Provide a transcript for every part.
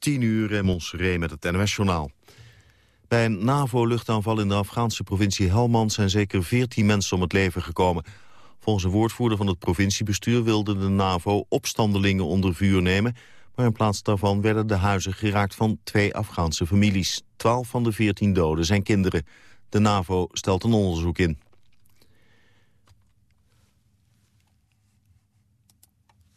10 uur in Montserrat met het NOS-journaal. Bij een NAVO-luchtaanval in de Afghaanse provincie Helmand... zijn zeker 14 mensen om het leven gekomen. Volgens een woordvoerder van het provinciebestuur... wilde de NAVO opstandelingen onder vuur nemen... maar in plaats daarvan werden de huizen geraakt van twee Afghaanse families. 12 van de 14 doden zijn kinderen. De NAVO stelt een onderzoek in.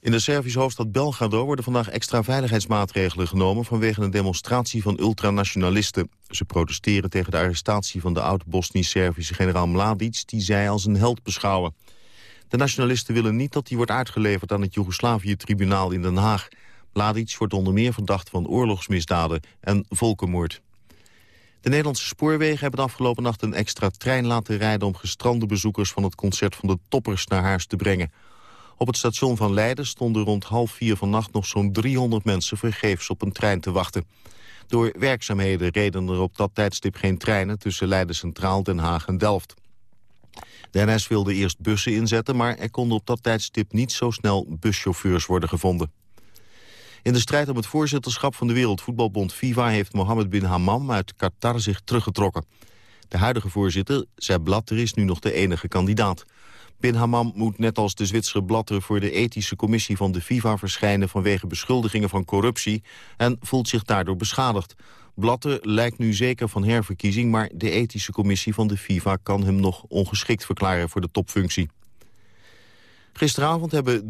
In de Servische hoofdstad Belgrado worden vandaag extra veiligheidsmaatregelen genomen vanwege een demonstratie van ultranationalisten. Ze protesteren tegen de arrestatie van de oud-Bosnisch-Servische generaal Mladic, die zij als een held beschouwen. De nationalisten willen niet dat hij wordt uitgeleverd aan het Joegoslavië-tribunaal in Den Haag. Mladic wordt onder meer verdacht van oorlogsmisdaden en volkenmoord. De Nederlandse spoorwegen hebben de afgelopen nacht een extra trein laten rijden... om gestrande bezoekers van het concert van de toppers naar huis te brengen. Op het station van Leiden stonden rond half vier vannacht nog zo'n 300 mensen vergeefs op een trein te wachten. Door werkzaamheden reden er op dat tijdstip geen treinen tussen Leiden Centraal, Den Haag en Delft. De wilde eerst bussen inzetten, maar er konden op dat tijdstip niet zo snel buschauffeurs worden gevonden. In de strijd om het voorzitterschap van de Wereldvoetbalbond FIFA heeft Mohammed bin Hammam uit Qatar zich teruggetrokken. De huidige voorzitter, Sepp Blatter, is nu nog de enige kandidaat. Bin Hammam moet net als de Zwitserse Blatter voor de ethische commissie van de FIFA verschijnen vanwege beschuldigingen van corruptie en voelt zich daardoor beschadigd. Blatter lijkt nu zeker van herverkiezing, maar de ethische commissie van de FIFA kan hem nog ongeschikt verklaren voor de topfunctie. Gisteravond hebben 3,4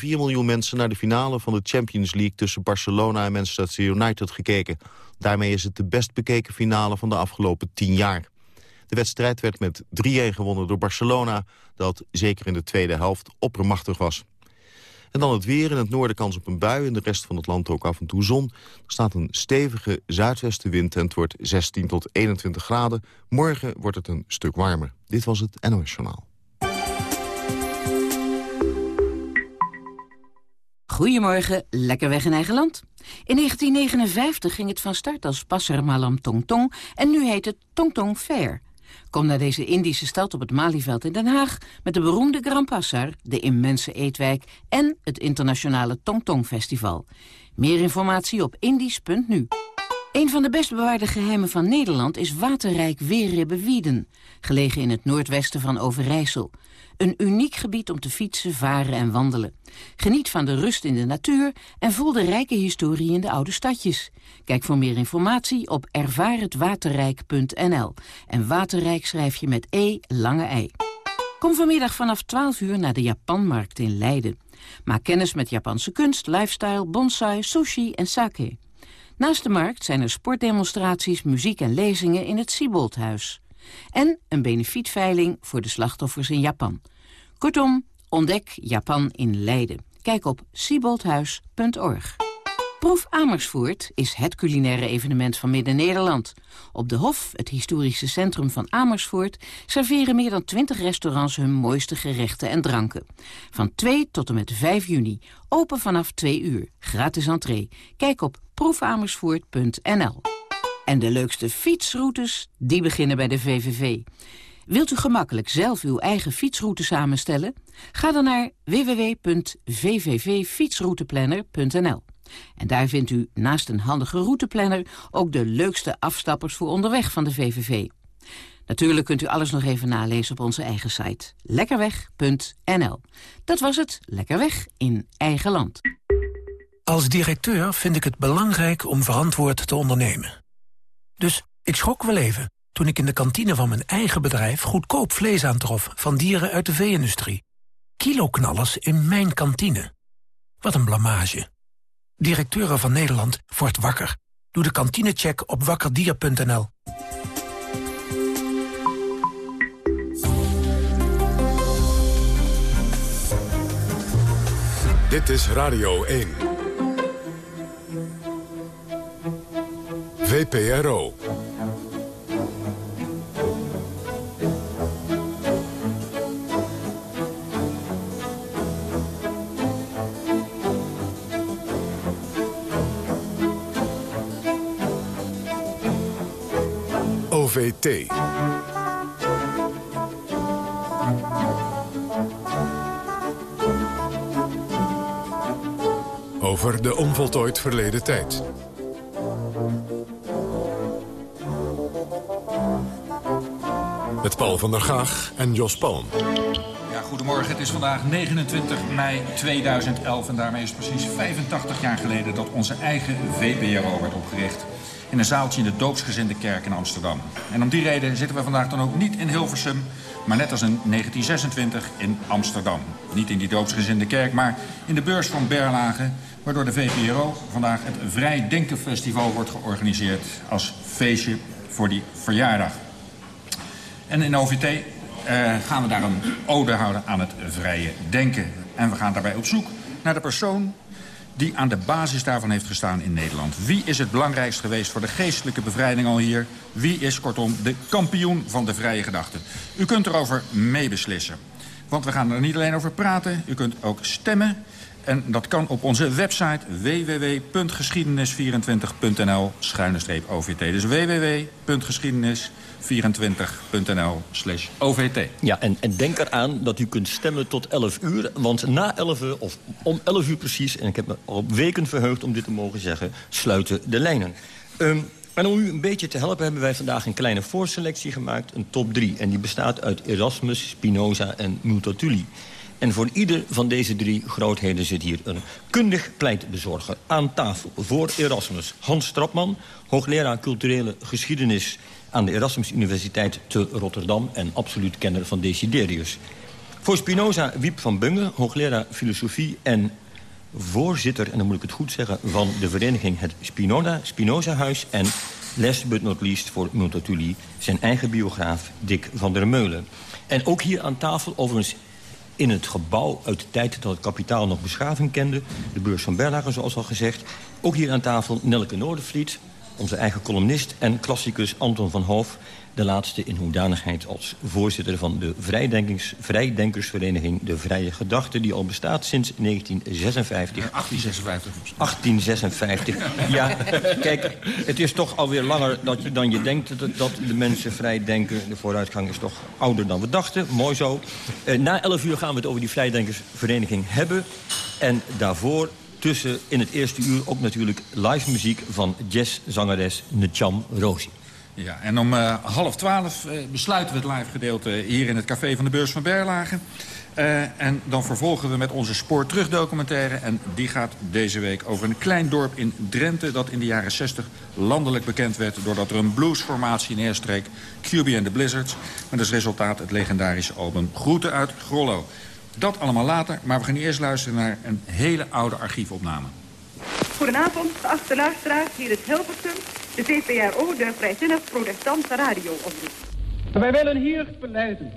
miljoen mensen naar de finale van de Champions League tussen Barcelona en Manchester United gekeken. Daarmee is het de best bekeken finale van de afgelopen 10 jaar. De wedstrijd werd met 3-1 gewonnen door Barcelona... dat zeker in de tweede helft oppermachtig was. En dan het weer. In het noorden kans op een bui. In de rest van het land ook af en toe zon. Er staat een stevige zuidwestenwind en het wordt 16 tot 21 graden. Morgen wordt het een stuk warmer. Dit was het NOS Journaal. Goedemorgen, lekker weg in eigen land. In 1959 ging het van start als Passer Malam Tong Tong en nu heet het Tong Tong Fair. Kom naar deze Indische stad op het Malieveld in Den Haag... met de beroemde Grand Passar, de immense eetwijk... en het internationale Tong Tong Festival. Meer informatie op indisch.nu. Een van de best bewaarde geheimen van Nederland is waterrijk Weerribbe-Wieden... gelegen in het noordwesten van Overijssel. Een uniek gebied om te fietsen, varen en wandelen. Geniet van de rust in de natuur en voel de rijke historie in de oude stadjes. Kijk voor meer informatie op ervaarhetwaterrijk.nl. En waterrijk schrijf je met E, lange ei. Kom vanmiddag vanaf 12 uur naar de Japanmarkt in Leiden. Maak kennis met Japanse kunst, lifestyle, bonsai, sushi en sake. Naast de markt zijn er sportdemonstraties, muziek en lezingen in het Sieboldhuis. En een benefietveiling voor de slachtoffers in Japan. Kortom, ontdek Japan in Leiden. Kijk op sieboldhuis.org. Proef Amersfoort is het culinaire evenement van Midden-Nederland. Op de Hof, het historische centrum van Amersfoort... serveren meer dan 20 restaurants hun mooiste gerechten en dranken. Van 2 tot en met 5 juni. Open vanaf 2 uur. Gratis entree. Kijk op proefamersfoort.nl. En de leukste fietsroutes, die beginnen bij de VVV. Wilt u gemakkelijk zelf uw eigen fietsroute samenstellen? Ga dan naar www.vvvfietsrouteplanner.nl. En daar vindt u naast een handige routeplanner ook de leukste afstappers voor onderweg van de VVV. Natuurlijk kunt u alles nog even nalezen op onze eigen site. Lekkerweg.nl. Dat was het. Lekkerweg in eigen land. Als directeur vind ik het belangrijk om verantwoord te ondernemen. Dus ik schrok wel even toen ik in de kantine van mijn eigen bedrijf... goedkoop vlees aantrof van dieren uit de vee-industrie. Kiloknallers in mijn kantine. Wat een blamage. Directeuren van Nederland wordt wakker. Doe de kantinecheck op wakkerdier.nl. Dit is Radio 1. VPRO. Over de onvoltooid verleden tijd. Met Paul van der Gaag en Jos Palm. Ja, goedemorgen, het is vandaag 29 mei 2011 en daarmee is precies 85 jaar geleden dat onze eigen VPRO werd opgericht. In een zaaltje in de doopsgezinde kerk in Amsterdam. En om die reden zitten we vandaag dan ook niet in Hilversum, maar net als in 1926 in Amsterdam. Niet in die doopsgezinde kerk, maar in de beurs van Berlage... waardoor de VPRO vandaag het Vrij Denken Festival wordt georganiseerd... als feestje voor die verjaardag. En in OVT uh, gaan we daar een ode houden aan het vrije denken. En we gaan daarbij op zoek naar de persoon die aan de basis daarvan heeft gestaan in Nederland. Wie is het belangrijkst geweest voor de geestelijke bevrijding al hier? Wie is kortom de kampioen van de vrije gedachte? U kunt erover meebeslissen. Want we gaan er niet alleen over praten, u kunt ook stemmen. En dat kan op onze website www.geschiedenis24.nl-ovt. Dus www.geschiedenis24.nl OVT. Ja, en, en, denk eraan dat u kunt stemmen tot 11 uur. Want na 11 uur, of om 11 uur precies... en ik heb me op weken verheugd om dit te mogen zeggen... sluiten de lijnen. Um, en om u een beetje te helpen hebben wij vandaag een kleine voorselectie gemaakt. Een top 3. En die bestaat uit Erasmus, Spinoza en Multatuli. En voor ieder van deze drie grootheden zit hier een kundig pleitbezorger. Aan tafel voor Erasmus Hans Strapman, hoogleraar culturele geschiedenis... aan de Erasmus Universiteit te Rotterdam en absoluut kenner van Desiderius. Voor Spinoza Wiep van Bungen, hoogleraar filosofie en voorzitter... en dan moet ik het goed zeggen, van de vereniging het Spinoza, Spinoza Huis... en last but not least voor Multatuli zijn eigen biograaf Dick van der Meulen. En ook hier aan tafel overigens in het gebouw uit de tijd dat het kapitaal nog beschaving kende. De beurs van Berlage, zoals al gezegd. Ook hier aan tafel Nelke Noordervliet, onze eigen columnist... en klassicus Anton van Hoof, de laatste in hoedanigheid als voorzitter van de Vrijdenkersvereniging De Vrije Gedachte... die al bestaat sinds 1956. 1856. 1856. Ja, kijk, het is toch alweer langer dat je, dan je denkt dat, dat de mensen vrij denken. De vooruitgang is toch ouder dan we dachten. Mooi zo. Uh, na 11 uur gaan we het over die Vrijdenkersvereniging hebben. En daarvoor tussen in het eerste uur ook natuurlijk live muziek van jazzzangeres Necham Rosie. Ja, en om uh, half twaalf uh, besluiten we het live gedeelte hier in het café van de Beurs van Berlage. Uh, en dan vervolgen we met onze Spoor Terug documentaire. En die gaat deze week over een klein dorp in Drenthe... dat in de jaren 60 landelijk bekend werd... doordat er een bluesformatie neerstreek, QB and the Blizzards... met als resultaat het legendarische album Groeten uit Grollo. Dat allemaal later, maar we gaan nu eerst luisteren naar een hele oude archiefopname. Goedenavond, geachte luisteraars, hier is Hilversum de VPRO, de Vrijzinnig Protestantse Radio Wij willen hier beleiden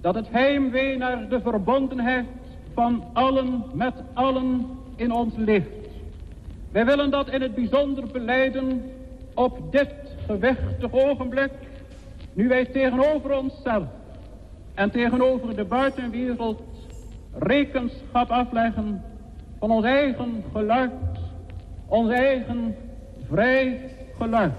dat het heimwee naar de verbondenheid van allen met allen in ons ligt. Wij willen dat in het bijzonder beleiden op dit gewichtig ogenblik, nu wij tegenover onszelf en tegenover de buitenwereld rekenschap afleggen van ons eigen geluid, ons eigen vrij geluid.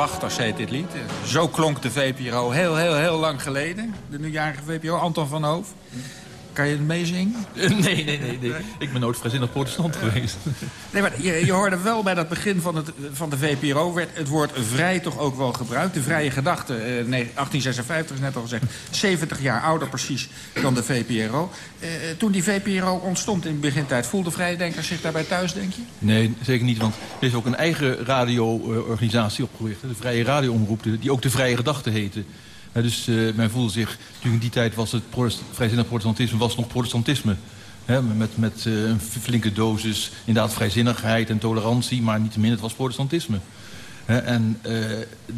Wachters heet dit lied. Zo klonk de VPRO heel, heel, heel lang geleden. De nieuwjarige VPRO, Anton van Hoof. Kan je het meezingen? Nee, nee, nee, nee. Ik ben nooit vrijzinnig protestant geweest. Nee, maar je, je, hoorde wel bij dat begin van, het, van de VPRO... werd het woord vrij toch ook wel gebruikt. De vrije gedachte, eh, 1856 is net al gezegd... 70 jaar ouder precies dan de VPRO. Eh, toen die VPRO ontstond in de begintijd... voelde vrijdenkers zich daarbij thuis, denk je? Nee, zeker niet, want er is ook een eigen radio-organisatie opgericht. De Vrije Radioomroep, die ook de Vrije Gedachte heette dus uh, men voelde zich, natuurlijk in die tijd was het vrijzinnig protestantisme was nog protestantisme. met met uh, een flinke dosis inderdaad vrijzinnigheid en tolerantie, maar niet min, het was protestantisme. en uh,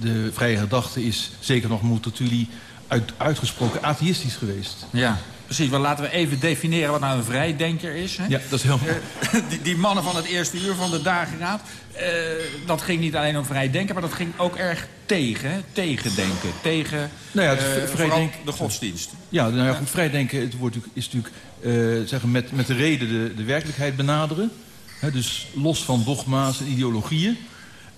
de vrije gedachte is zeker nog Multatuli uit, uitgesproken atheïstisch geweest. Ja. Precies, wel laten we even definiëren wat nou een vrijdenker is. Hè? Ja, dat is heel uh, die, die, mannen van het eerste uur van de dageraad... Uh, dat ging niet alleen om vrijdenken, maar dat ging ook erg tegen. Tegendenken, tegen nou ja, het uh, vrijdenken, de godsdienst. Ja, nou ja, goed, vrijdenken het wordt, is natuurlijk zeggen, met, met de reden de, de werkelijkheid benaderen. Dus los van dogma's en ideologieën.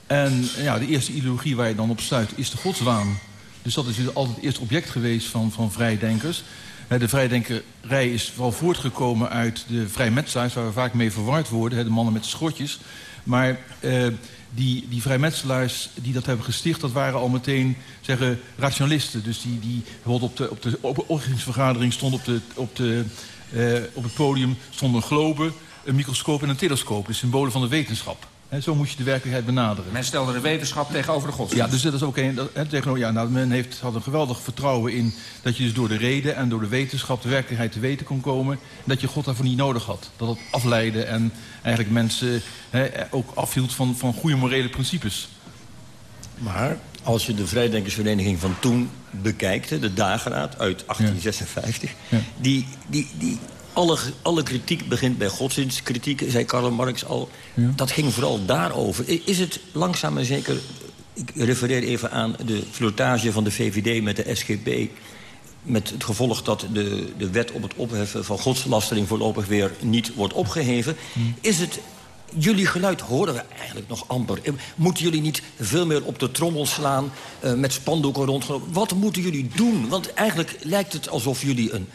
En ja, de eerste ideologie waar je dan op stuit is de godswaan. Dus dat is dus altijd het eerste object geweest van, van vrijdenkers. De vrijdenkerij is vooral voortgekomen uit de vrijmetselaars... waar we vaak mee verward worden, de mannen met schotjes. Maar uh, die, die vrijmetselaars die dat hebben gesticht... dat waren al meteen zeggen, rationalisten. Dus die, die op de, op de opgeringsvergadering stond op, de, op, de, uh, op het podium... stond een globe, een microscoop en een telescoop. De symbolen van de wetenschap. He, zo moet je de werkelijkheid benaderen. Men stelde de wetenschap tegenover de godsdienst. Ja, dus dat is ook een. Ja, nou, men heeft, had een geweldig vertrouwen in dat je dus door de reden en door de wetenschap de werkelijkheid te weten kon komen. En dat je God daarvoor niet nodig had. Dat het afleidde en eigenlijk mensen he, ook afhield van, van goede morele principes. Maar als je de Vrijdenkersvereniging van toen bekijkt, de dageraad uit 1856... Ja. Ja. Die, die, die alle, alle kritiek begint bij godsdienstkritiek, zei Karl Marx al. Ja. Dat ging vooral daarover. Is het langzaam en zeker... Ik refereer even aan de flirtage van de VVD met de SGP... met het gevolg dat de, de wet op het opheffen van godslastering... voorlopig weer niet wordt opgeheven. Is het jullie geluid horen we eigenlijk nog amper. Moeten jullie niet veel meer op de trommel slaan, uh, met spandoeken rond? Wat moeten jullie doen? Want eigenlijk lijkt het alsof jullie een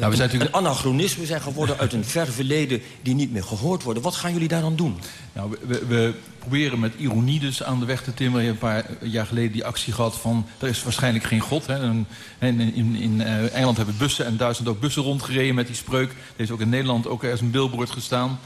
nou, zijn natuurlijk... Een anachronisme zijn geworden uit een ver verleden... die niet meer gehoord worden. Wat gaan jullie daar dan doen? Nou, we, we proberen met ironie dus aan de weg te timmeren. Je hebt een paar jaar geleden die actie gehad van... er is waarschijnlijk geen God. Hè. En, in, in, in uh, Engeland hebben bussen en Duitsland ook bussen rondgereden met die spreuk. Er is ook in Nederland ook ergens een billboard gestaan.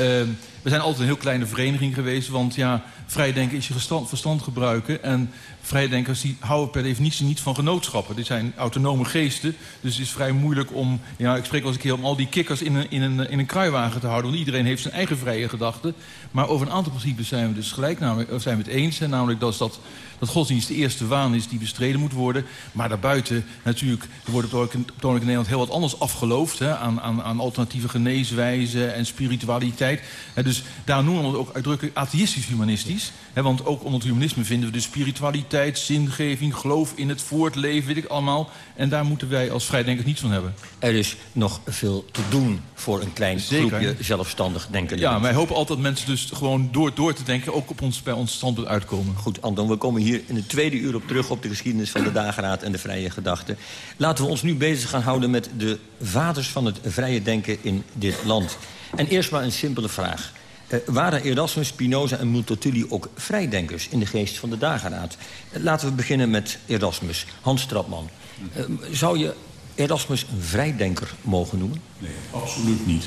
Uh, we zijn altijd een heel kleine vereniging geweest. Want ja, vrijdenken is je verstand, verstand gebruiken. En vrijdenkers die houden per definitie niet van genootschappen. Dit zijn autonome geesten. Dus het is vrij moeilijk om... Ja, ik spreek eens een keer om al die kikkers in een, in een, in een kruiwagen te houden. Want iedereen heeft zijn eigen vrije gedachten. Maar over een aantal principes zijn we dus gelijk zijn we het eens. Namelijk dat, dat, dat godsdienst de eerste waan is die bestreden moet worden. Maar daarbuiten natuurlijk... Er wordt op in Nederland heel wat anders afgeloofd. Hè, aan, aan, aan alternatieve geneeswijzen en spiritualiteit. Dus daar noemen we het ook uitdrukkelijk atheïstisch-humanistisch. want ook onder het humanisme vinden we de spiritualiteit, zingeving, geloof in het voortleven, weet ik allemaal. En daar moeten wij als vrijdenkers niets van hebben. Er is nog veel te doen voor een klein Zeker. groepje zelfstandig denken. Ja, wij hopen altijd dat mensen dus gewoon door, door te denken... ook op ons, bij ons standpunt uitkomen. Goed, Anton, we komen hier in het tweede uur op terug... op de geschiedenis van de dageraad en de vrije gedachte. Laten we ons nu bezig gaan houden met de vaders van het vrije denken in dit land. En eerst maar een simpele vraag. Uh, waren Erasmus, Spinoza en Multatuli ook vrijdenkers in de geest van de dageraad? Uh, laten we beginnen met Erasmus. Hans Trapman. Uh, zou je Erasmus een vrijdenker mogen noemen? Nee, absoluut niet.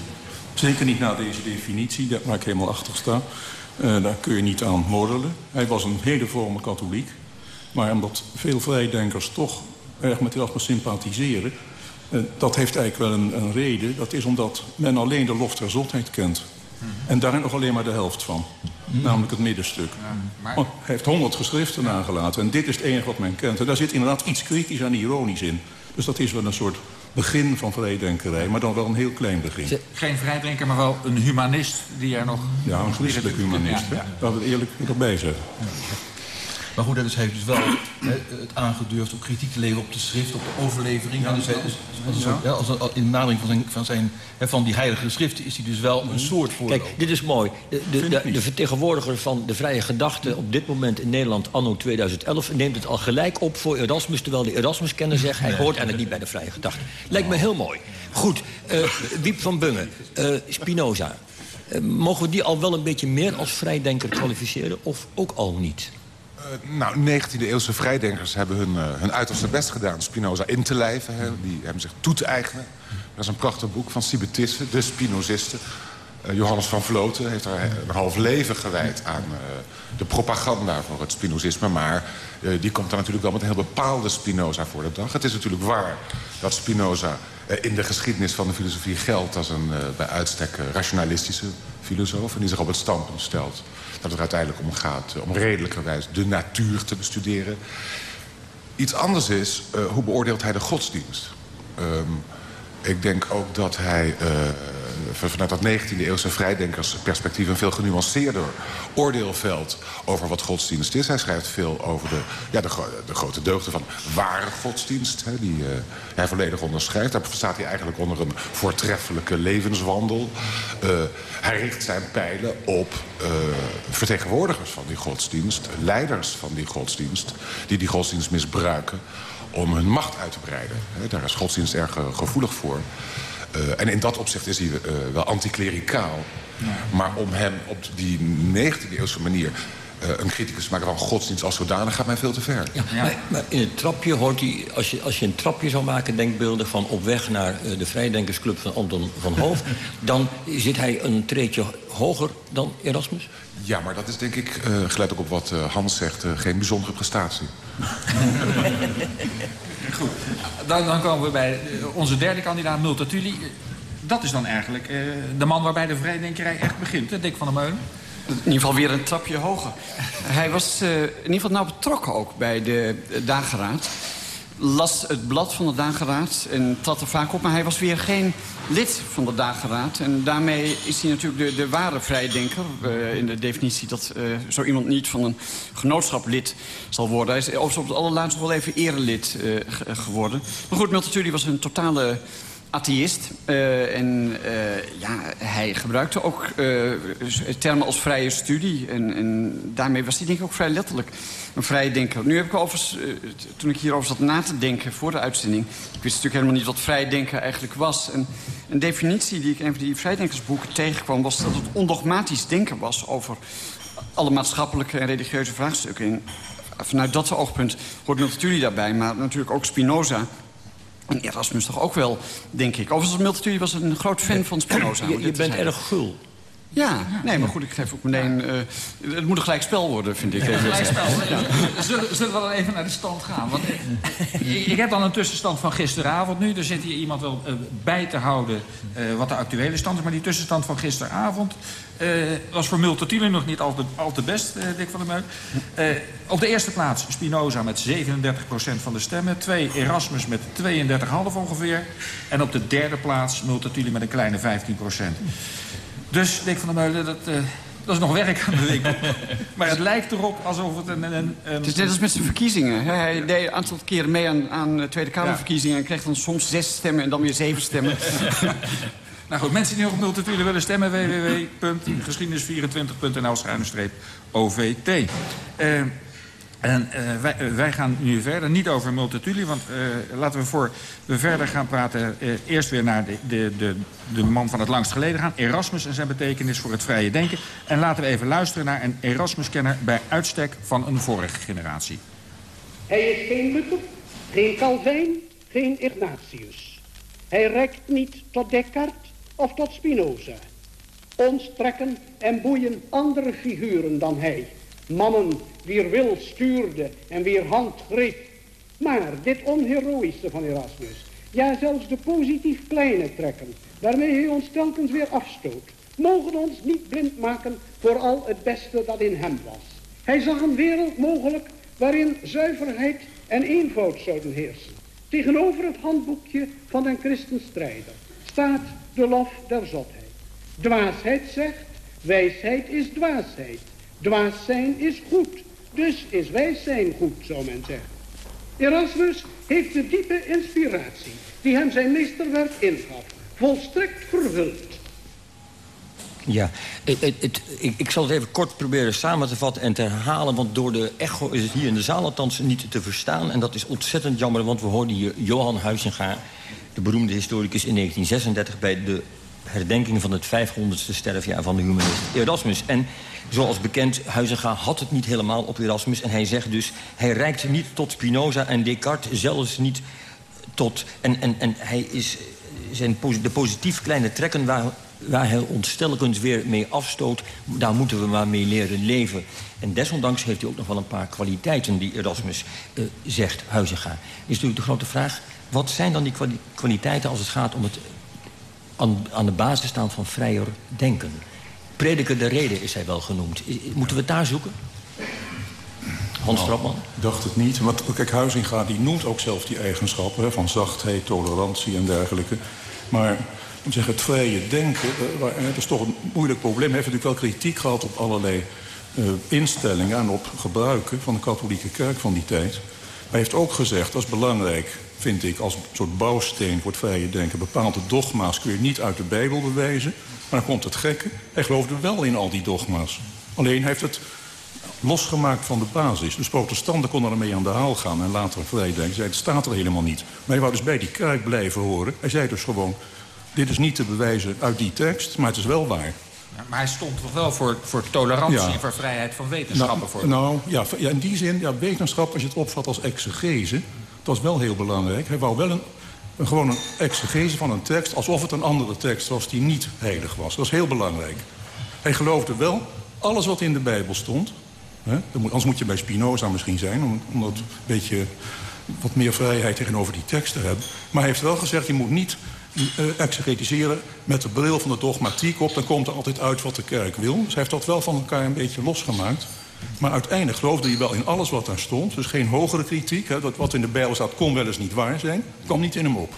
Zeker niet na deze definitie, daar waar ik helemaal achter sta. daar kun je niet aan morrelen. Hij was een hele vorm katholiek. Maar omdat veel vrijdenkers toch erg met Erasmus sympathiseren... dat heeft eigenlijk wel een, een reden. Dat is omdat men alleen de lof der zotheid kent. En daarin nog alleen maar de helft van. Namelijk het middenstuk. Ja, maar... hij heeft honderd geschriften nagelaten. En dit is het enige wat men kent. En daar zit inderdaad iets kritisch en ironisch in. Dus dat is wel een soort begin van vrijdenkerij. Maar dan wel een heel klein begin. Geen vrijdenker, maar wel een humanist die er nog... Ja, een christelijk humanist. Ja, ja. Laten we het eerlijk erbij zeggen. Maar goed, dat is, heeft dus wel het aangedurfd om kritiek te leveren op de schrift, op de overlevering. Ja, dus, dus, ja. als, als, in nadering van, zijn, van, zijn, van die heilige schriften is hij dus wel een soort voorbeeld. Kijk, dit is mooi. De, de, de, de, vertegenwoordiger van de vrije gedachte op dit moment in Nederland, anno 2011... neemt het al gelijk op voor Erasmus, terwijl de Erasmus-kenner zegt... hij hoort eigenlijk niet bij de vrije gedachte. Lijkt me heel mooi. Goed, uh, Wiep van Bungen, uh, Spinoza... Uh, mogen we die al wel een beetje meer als vrijdenker kwalificeren of ook al niet? Uh, nou, 19e-eeuwse vrijdenkers hebben hun, uh, hun uiterste best gedaan. Spinoza in te lijven, hè, die hebben zich toe te eigenen. Dat is een prachtig boek van Sibetisse, de Spinozisten. Uh, Johannes van Vloten heeft er een half leven gewijd aan de propaganda voor het Spinozisme. Maar die komt dan natuurlijk wel met een heel bepaalde Spinoza voor de dag. Het is natuurlijk waar dat Spinoza in de geschiedenis van de filosofie geldt... als een bij uitstek rationalistische filosoof... en die zich op het standpunt stelt dat het uiteindelijk om gaat... om redelijkerwijs de natuur te bestuderen. Iets anders is, uh, hoe beoordeelt hij de godsdienst? Ehm, ik denk ook dat hij uh, vanuit dat 19e eeuwse vrijdenkersperspectief... een veel genuanceerder oordeel velt over wat godsdienst is. Hij schrijft veel over de, ja, de, de grote deugden van ware godsdienst... Hè, die uh, hij volledig onderschrijft. Daar staat hij eigenlijk onder een voortreffelijke levenswandel. Uh, hij richt zijn pijlen op vertegenwoordigers van die godsdienst... leiders van die godsdienst, die die godsdienst misbruiken om hun macht uit te breiden. Daar is godsdienst erg gevoelig voor. Uh, en in dat opzicht is hij uh, wel anticlericaal. Maar om hem op die 19e eeuwse manier een criticus maken van godsdienst als zodanig gaat mij veel te ver. Ja, ja. Maar, maar, in het trapje hoort hij, als je, als je een trapje zou maken, denkbeelden van op weg naar uh, de Vrijdenkersclub van Anton van Hoofd, dan zit hij een treetje hoger dan Erasmus? Ja, maar dat is denk ik, uh, gelet ook op wat Hans zegt, geen bijzondere prestatie. Goed, dan, dan komen we bij onze derde kandidaat, Multatuli. Dat is dan eigenlijk de man waarbij de vrijdenkerij echt begint, hè, Dick van der Meulen. In ieder geval weer een trapje hoger. Hij was uh, in ieder geval nauw betrokken ook bij de dageraad. Las het blad van de dageraad en trad er vaak op. Maar hij was weer geen lid van de dageraad. En daarmee is hij natuurlijk de, de ware vrijdenker. Uh, in de definitie dat zo iemand niet van een genootschap lid zal worden. Hij is overigens op het allerlaatst nog wel even erelid geworden. Maar goed, Multatuli was een totale atheïst. Uh, en uh, ja, hij gebruikte ook uh, termen als vrije studie. En, en, daarmee was hij denk ik ook vrij letterlijk een vrije denker. Nu heb ik overigens, toen ik hierover zat na te denken voor de uitzending... ik wist natuurlijk helemaal niet wat vrij denken eigenlijk was. En een definitie die ik in een van die vrijdenkersboeken tegenkwam... was dat het ondogmatisch denken was over alle maatschappelijke en religieuze vraagstukken. En vanuit dat oogpunt hoort natuurlijk daarbij, maar natuurlijk ook Spinoza... En Erasmus toch ook wel, denk ik. Overigens, Multatuli was een groot fan van Spinoza. Je, je bent erg gul. Ja, nee, maar goed, ik geef ook meteen... Uh, het moet een gelijk spel worden, vind ik. Ja, gelijk spel. Zullen, zullen, we dan even naar de stand gaan? Want ik, ik heb dan een tussenstand van gisteravond nu. Er zit hier iemand wel uh, bij te houden uh, wat de actuele stand is. Maar die tussenstand van gisteravond was voor Multatuli nog niet al te, al te best, Dick van der Meuk. op de eerste plaats Spinoza met 37% van de stemmen. Twee Erasmus met 32,5 ongeveer. En op de derde plaats Multatuli met een kleine 15%. Dus Dick van der Meulen, dat, uh, dat is nog werk aan de winkel. maar het lijkt erop alsof het een... een, een het is net als met zijn verkiezingen. Hij deed een aantal keren mee aan, aan Tweede Kamerverkiezingen... en kreeg dan soms zes stemmen en dan weer zeven stemmen. nou goed, mensen die nog op multitude willen stemmen... www.geschiedenis24.nl-ovt. Uh, en wij, uh, wij, gaan nu verder, niet over Multatuli... want uh, laten we voor we verder gaan praten... eerst weer naar de, de, de, de, man van het langst geleden gaan... Erasmus en zijn betekenis voor het vrije denken. En laten we even luisteren naar een Erasmus-kenner... bij uitstek van een vorige generatie. Hij is geen Luther, geen Calvijn, geen Ignatius. Hij reikt niet tot Descartes of tot Spinoza. Ons trekken en boeien andere figuren dan hij... Mannen wier wil stuurde en wier hand greep. Maar dit onheroïsche van Erasmus, ja zelfs de positief kleine trekken, waarmee hij ons telkens weer afstoot, mogen ons niet blind maken voor al het beste dat in hem was. Hij zag een wereld mogelijk waarin zuiverheid en eenvoud zouden heersen. Tegenover het handboekje van een christenstrijder staat de lof der zotheid. Dwaasheid zegt, wijsheid is dwaasheid. Dwaas zijn is goed, dus is wijs zijn goed, zou men zeggen. Erasmus heeft de diepe inspiratie die hem zijn meesterwerk ingaf, volstrekt vervuld. Ja, ik, ik, zal het even kort proberen samen te vatten en te herhalen... want door de echo is het hier in de zaal althans niet te verstaan. En dat is ontzettend jammer, want we hoorden hier Johan Huizinga... de beroemde historicus in 1936 bij de herdenking van het 500ste sterfjaar van de humanist Erasmus. En zoals bekend, Huizinga had het niet helemaal op Erasmus. En hij zegt dus, hij reikt niet tot Spinoza en Descartes, zelfs niet tot... En, en, en hij is zijn, de positief kleine trekken waar, waar hij ons weer mee afstoot... daar moeten we maar mee leren leven. En desondanks heeft hij ook nog wel een paar kwaliteiten die Erasmus uh, zegt, Huizinga. Is natuurlijk de grote vraag, wat zijn dan die kwaliteiten als het gaat om het aan, aan de basis staan van vrijer denken. Prediker de reden is hij wel genoemd. Moeten we het daar zoeken? Hans Trapman? Ik dacht het niet. Want kijk, Huizinga die noemt ook zelf die eigenschappen... Hè, van zachtheid, tolerantie en dergelijke. Maar om zeggen, het vrije denken, waar, dat is toch een moeilijk probleem. Hij heeft natuurlijk wel kritiek gehad op allerlei uh, instellingen... en op gebruiken van de katholieke kerk van die tijd. Hij heeft ook gezegd, dat is belangrijk, vind ik... als een soort bouwsteen voor het vrije denken. Bepaalde dogma's kun je niet uit de Bijbel bewijzen. Maar dan komt het gekke. Hij geloofde wel in al die dogma's. Alleen heeft het losgemaakt van de basis. Dus protestanten konden ermee aan de haal gaan. En later vrijdenken zei, het staat er helemaal niet. Maar hij wou dus bij die kerk blijven horen. Hij zei dus gewoon, dit is niet te bewijzen uit die tekst, maar het is wel waar. Ja, maar hij stond toch wel voor, voor tolerantie ja. en voor vrijheid van wetenschappen? Nou, voor... nou ja, ja, in die zin, ja, wetenschap, als je het opvat als exegese... dat is wel heel belangrijk. Hij wou wel een, een, gewoon een exegese van een tekst... alsof het een andere tekst was die niet heilig was. Dat is heel belangrijk. Hij geloofde wel alles wat in de Bijbel stond... Hè? Anders moet je bij Spinoza misschien zijn... om, om dat een beetje wat meer vrijheid tegenover die tekst te hebben. Maar hij heeft wel gezegd, je moet niet uh, exegetiseren met de bril van de dogmatiek op. Dan komt er altijd uit wat de kerk wil. Dus hij heeft dat wel van elkaar een beetje losgemaakt. Maar uiteindelijk geloofde hij wel in alles wat daar stond. Dus geen hogere kritiek. Hè. Dat wat in de Bijbel staat kon wel eens niet waar zijn. kwam niet in hem op.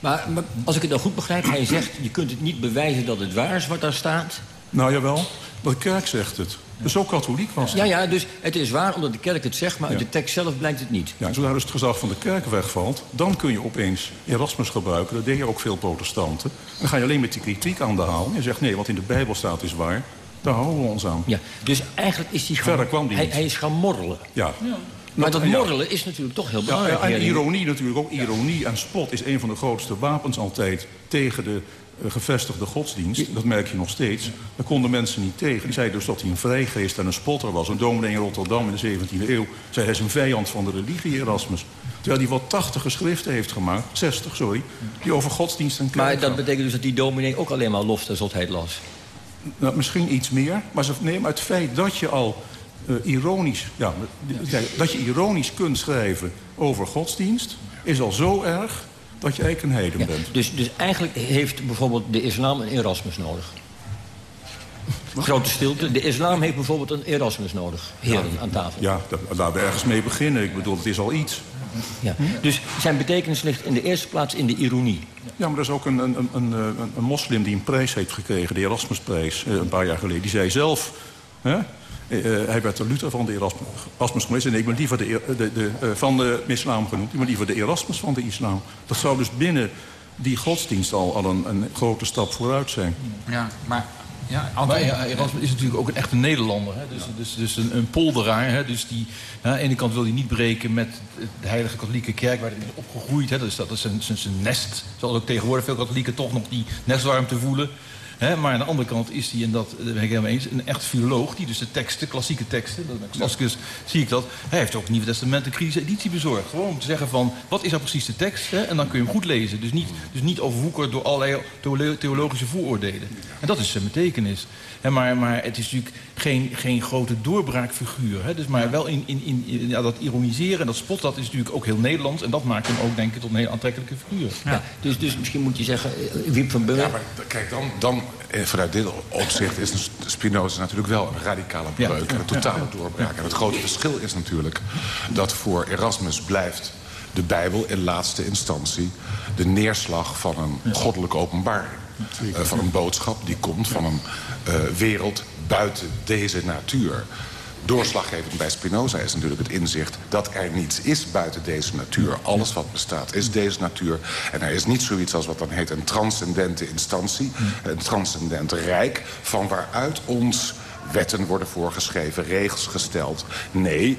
Maar, maar als ik het nou goed begrijp, hij zegt... je kunt het niet bewijzen dat het waar is wat daar staat. Nou jawel, de kerk zegt het. Dus zo katholiek was het. Ja, ja, dus het is waar omdat de kerk het zegt, maar uit ja. de tekst zelf blijkt het niet. Ja, zodra dus het gezag van de kerk wegvalt... dan kun je opeens Erasmus gebruiken. Dat deden ook veel protestanten. Dan ga je alleen met die kritiek aan de haal. Je zegt, nee, wat in de Bijbel staat is waar. Daar houden we ons aan. Ja, dus eigenlijk is hij Verder gewoon... kwam die hij, niet. hij is gaan morrelen. Ja. ja. Maar dat morrelen is natuurlijk toch heel belangrijk. Ja, en ironie natuurlijk ook. Ironie en spot is een van de grootste wapens altijd... tegen de gevestigde godsdienst, dat merk je nog steeds... daar konden mensen niet tegen. Die zeiden dus dat hij een vrijgeest en een spotter was. Een dominee in Rotterdam in de 17e eeuw zei... hij is een vijand van de religie, Erasmus. Terwijl hij wel 80 geschriften heeft gemaakt, 60, sorry... die over godsdienst en kerk Maar dat betekent dus dat die dominee ook alleen maar lof en zotheid las? Nou, misschien iets meer, maar ze nemen het feit dat je al uh, ironisch... Ja, dat je ironisch kunt schrijven over godsdienst... is al zo erg dat je eigenlijk een heden ja, bent. Dus, dus eigenlijk heeft bijvoorbeeld de islam een Erasmus nodig. Grote stilte. De islam heeft bijvoorbeeld een Erasmus nodig. Heren ja, aan tafel. Ja, laten we ergens mee beginnen. Ik bedoel, het is al iets. Ja. Dus zijn betekenis ligt in de eerste plaats in de ironie. Ja, maar er is ook een, een, een, een, een moslim die een prijs heeft gekregen. De Erasmusprijs, een paar jaar geleden. Die zei zelf... Hè, uh, hij werd de Luther van de Erasmus genoemd. En ik ben liever de, de, de, uh, van de islam genoemd. Ik ben liever de Erasmus van de islam. Dat zou dus binnen die godsdienst al, al een, een grote stap vooruit zijn. Ja, maar... Ja, maar ja, Erasmus is natuurlijk ook een echte Nederlander. Hè? Dus, ja. dus, dus een, een polderaar. Hè? Dus die, aan de ene kant wil hij niet breken met de heilige katholieke kerk... waar hij is opgegroeid. Hè? Dus dat is zijn, zijn, zijn nest. Zoals ook tegenwoordig veel katholieken toch nog die nestwarmte voelen... He, maar aan de andere kant is hij, en dat ben ik helemaal eens... een echt filoloog die dus de teksten, klassieke teksten... dat klassicus zie ik dat. Hij heeft ook het Nieuwe Testament een kritische editie bezorgd. Gewoon om te zeggen van, wat is nou precies de tekst? Hè? En dan kun je hem goed lezen. Dus niet, dus niet overwoekerd door allerlei theologische vooroordelen. En dat is zijn betekenis. He, maar, maar het is natuurlijk geen, geen grote doorbraakfiguur. Hè? Dus maar wel in, in, in ja, dat ironiseren en dat spot, dat is natuurlijk ook heel Nederlands. En dat maakt hem ook, denk ik, tot een heel aantrekkelijke figuur. Ja. Ja, dus, dus misschien moet je zeggen, Wiep van Beulen... Ja, maar kijk, dan, dan vanuit dit opzicht is Spinoza natuurlijk wel een radicale breuk. Ja. En een totale doorbraak. En het grote verschil is natuurlijk dat voor Erasmus blijft de Bijbel in laatste instantie... de neerslag van een goddelijke openbaring. Uh, van een boodschap die komt van een wereld buiten deze natuur. Doorslaggevend bij Spinoza is natuurlijk het inzicht dat er niets is buiten deze natuur. Alles wat bestaat is deze natuur. En er is niet zoiets als wat dan heet een transcendente instantie. Een transcendent rijk van waaruit ons wetten worden voorgeschreven, regels gesteld. Nee,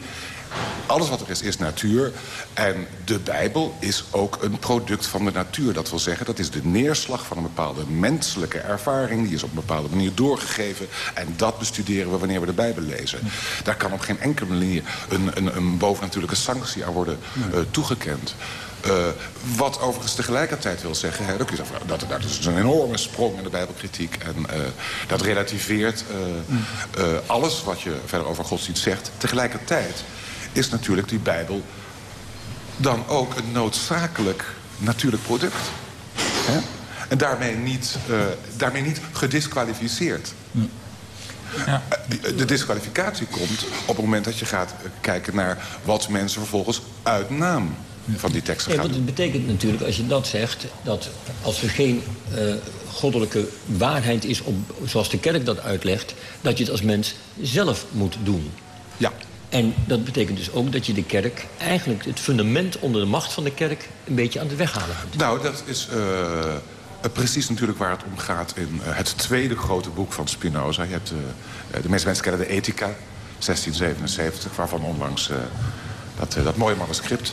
alles wat er is, is natuur. En de Bijbel is ook een product van de natuur. Dat wil zeggen, dat is de neerslag van een bepaalde menselijke ervaring. Die is op een bepaalde manier doorgegeven. En dat bestuderen we wanneer we de Bijbel lezen. Daar kan op geen enkele manier een, een, een bovennatuurlijke sanctie aan worden uh, toegekend. Uh, wat overigens tegelijkertijd wil zeggen... Hè, dat, is, dat, dat is een enorme sprong in de bijbelkritiek. En uh, dat relativeert uh, alles wat je verder over godsdienst zegt. Tegelijkertijd is natuurlijk die Bijbel dan ook een noodzakelijk natuurlijk product. Hè? En daarmee niet, uh, daarmee niet gedisqualificeerd. Ja. Ja. De disqualificatie komt op het moment dat je gaat kijken naar wat mensen vervolgens uit naam van die teksten nee, gaan want het betekent natuurlijk, als je dat zegt... dat als er geen uh, goddelijke waarheid is, om, zoals de kerk dat uitlegt... dat je het als mens zelf moet doen. Ja. En dat betekent dus ook dat je de kerk... eigenlijk het fundament onder de macht van de kerk... een beetje aan de weg halen moet. Nou, dat is... Uh... Precies natuurlijk waar het om gaat in uh, het tweede grote boek van Spinoza. Je hebt, de meeste mensen kennen de Ethica, 1677, waarvan onlangs dat, dat mooie manuscript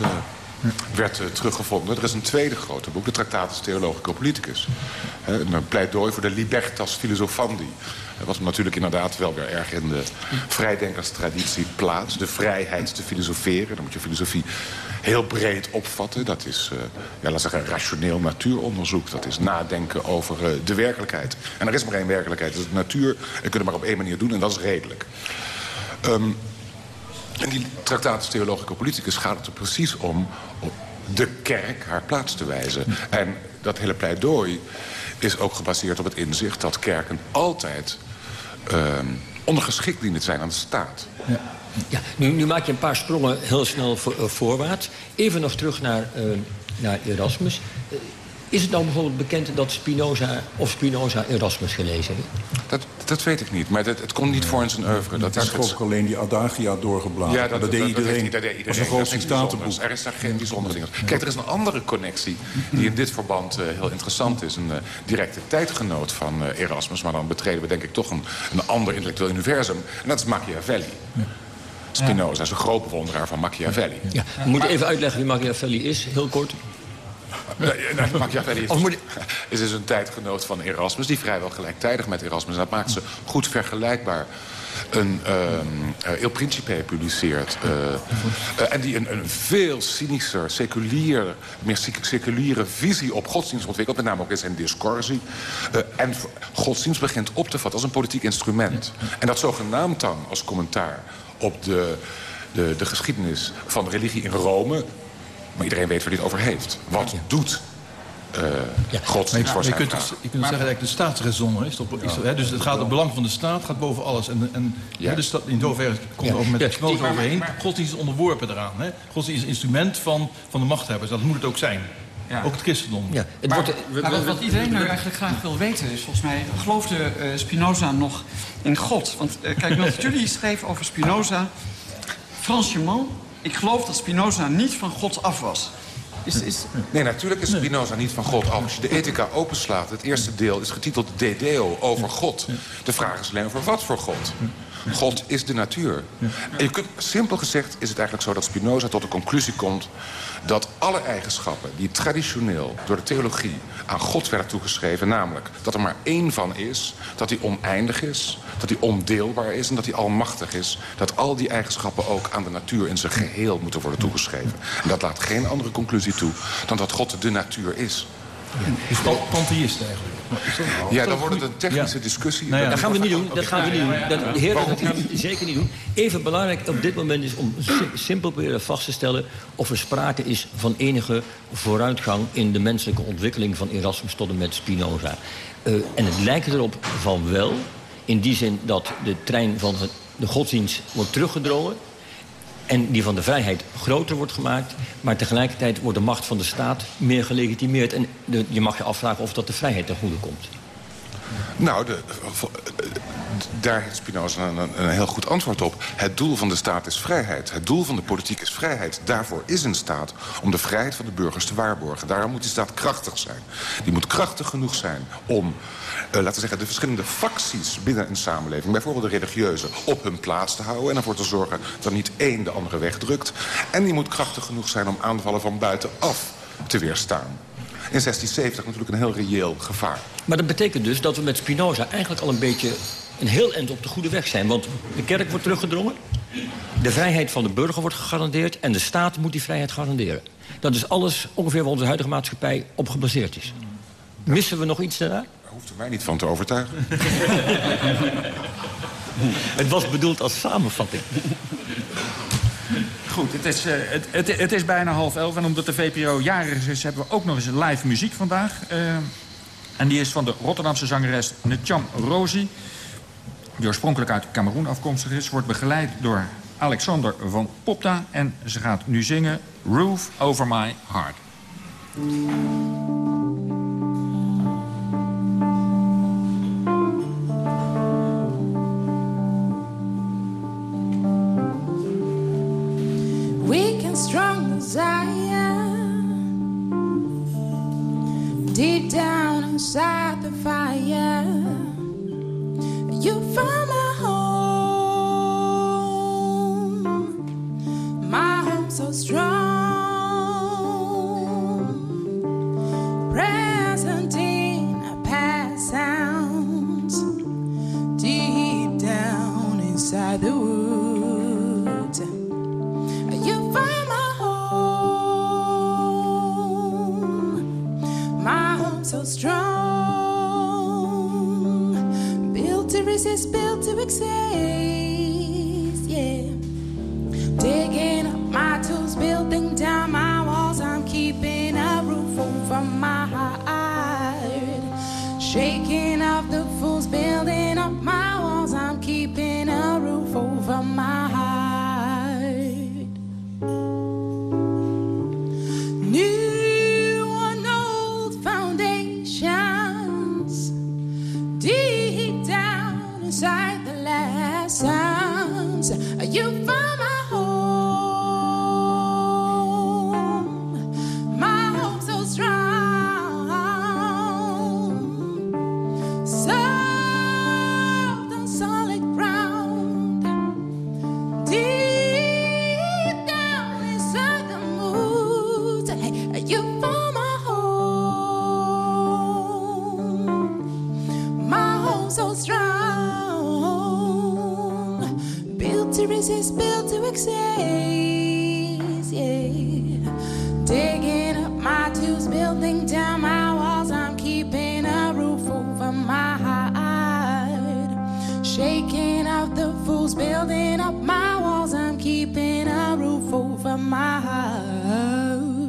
werd teruggevonden. Er is een tweede grote boek, de Tractatus Theologico Politicus. een pleidooi voor de libertas philosophandi. Wat natuurlijk inderdaad wel weer erg in de vrijdenkerstraditie plaatst. De vrijheid te filosoferen. Dan moet je filosofie heel breed opvatten. Dat is, uh, ja, zeggen, rationeel natuuronderzoek. Dat is nadenken over uh, de werkelijkheid. En er is maar één werkelijkheid, dat is de natuur. En kunnen maar op één manier doen en dat is redelijk. Um, en die Tractatus Theologico Politicus gaat het er precies om... om de kerk haar plaats te wijzen. En dat hele pleidooi is ook gebaseerd op het inzicht... dat kerken altijd ondergeschikt dienen te zijn aan de staat. Ja. Ja, nu, nu, maak je een paar sprongen heel snel uh, voorwaarts. Even nog terug naar, uh, naar Erasmus. Is het nou bijvoorbeeld bekend dat Spinoza of Spinoza Erasmus gelezen heeft? Dat, dat weet ik niet, maar dat, het komt niet voor in zijn oeuvre. Dat is geloof ik alleen die Adagia doorgeblazen. Ja, dat, dat, deed iedereen. Dat, dat deed iedereen. Is een groot citatenboek. Er is daar geen bijzondere dingen. Kijk, er is een andere connectie die in dit verband uh, heel interessant is. Een uh, directe tijdgenoot van uh, Erasmus. Maar dan betreden we denk ik toch een, een ander intellectueel universum. En dat is Machiavelli. Ja. Spinoza is een groot bewonderaar van Machiavelli. Ja. We moeten even uitleggen wie Machiavelli is, heel kort. Nee, Machiavelli is, dus een tijdgenoot van Erasmus... die vrijwel gelijktijdig met Erasmus... en dat maakt ze goed vergelijkbaar een uh, Il Principe publiceert. Uh, uh, en die een, een veel cynischer, seculier, meer seculiere visie op godsdienst ontwikkelt. Met name ook in zijn discorsie. en godsdienst begint op te vatten als een politiek instrument. En dat zogenaamd dan als commentaar op de, de, de geschiedenis van de religie in Rome... Maar iedereen weet waar dit over heeft. Wat ja. doet uh, ja. godsdienst voor je kunt, het, je kunt zeggen dat de staatsraison is. Op, is hè, dus het gaat het belang van de staat gaat boven alles. En, en ja. de in zoverre komt er ook met ja. overheen. Godsdienst is onderworpen eraan. Hè. Godsdienst is een instrument van, van de machthebbers. Dat moet het ook zijn. Ja. Ook het christendom. Ja. Het maar, wordt, maar wat, wat iedereen nu eigenlijk graag wil weten is... volgens mij geloofde uh, Spinoza nog in God. Want uh, kijk, Milton Jullie schreef over Spinoza... Franchement, ik geloof dat Spinoza niet van God af was. Is, is... Nee, natuurlijk is Spinoza niet van God af. Als je de ethica openslaat, het eerste deel is getiteld De Deo, over God. De vraag is alleen over wat voor God. God is de natuur. En simpel gezegd is het eigenlijk zo dat Spinoza tot de conclusie komt... dat alle eigenschappen die traditioneel door de theologie aan God werden toegeschreven... namelijk dat er maar één van is, dat hij oneindig is... dat hij ondeelbaar is en dat hij almachtig is... dat al die eigenschappen ook aan de natuur in zijn geheel moeten worden toegeschreven. En dat laat geen andere conclusie toe dan dat God de natuur is. Ja. Dus pantheïst eigenlijk. Ja, dan wordt het een technische ja. discussie. Nou ja, dat gaan we niet doen. Dat gaan we niet doen. Dat, heer, dat gaan we zeker niet doen. Even belangrijk op dit moment is om simpel proberen vast te stellen... of er sprake is van enige vooruitgang... in de menselijke ontwikkeling van Erasmus tot en met Spinoza. Uh, en het lijkt erop van wel. In die zin dat de trein van de godsdienst wordt teruggedrongen en die van de vrijheid groter wordt gemaakt. Maar tegelijkertijd wordt de macht van de staat meer gelegitimeerd. En je mag je afvragen of dat de vrijheid ten goede komt. Nou, de, daar heeft Spinoza een, een, heel goed antwoord op. Het doel van de staat is vrijheid. Het doel van de politiek is vrijheid. Daarvoor is een staat om de vrijheid van de burgers te waarborgen. Daarom moet die staat krachtig zijn. Die moet krachtig genoeg zijn om uh, laten we zeggen, de verschillende facties binnen een samenleving... bijvoorbeeld de religieuze, op hun plaats te houden... en ervoor te zorgen dat niet één de andere wegdrukt. En die moet krachtig genoeg zijn om aanvallen van buitenaf te weerstaan. In 1670 natuurlijk een heel reëel gevaar. Maar dat betekent dus dat we met Spinoza eigenlijk al een beetje... een heel eind op de goede weg zijn. Want de kerk wordt teruggedrongen. De vrijheid van de burger wordt gegarandeerd. En de staat moet die vrijheid garanderen. Dat is alles ongeveer waar onze huidige maatschappij op gebaseerd is. Missen we nog iets daarna? hoeft er mij niet van te overtuigen. het was bedoeld als samenvatting. Goed, het is, uh, het, het, is bijna half elf. En omdat de VPRO jarig is, hebben we ook nog eens een live muziek vandaag. Uh, en die is van de Rotterdamse zangeres Netjam Rosi. die oorspronkelijk uit Cameroen afkomstig is... wordt begeleid door Alexander van Popta. En ze gaat nu zingen Roof Over My Heart. Weak and strong desire Deep down inside the fire You found my Shaking out the fools, building up my walls. I'm keeping a roof over my heart.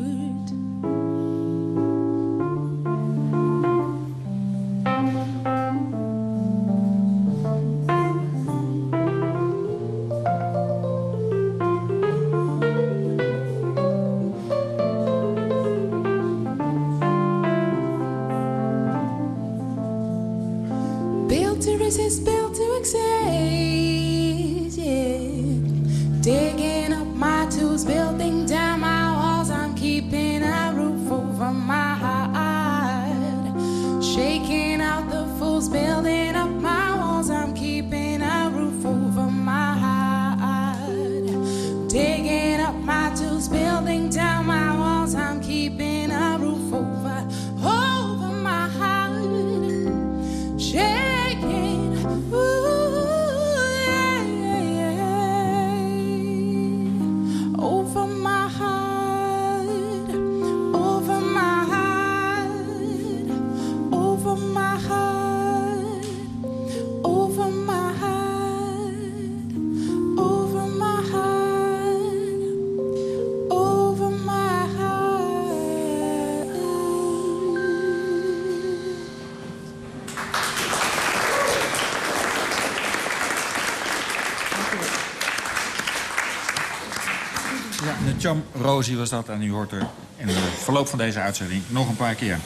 Was dat en u hoort er in het verloop van deze uitzending nog een paar keer.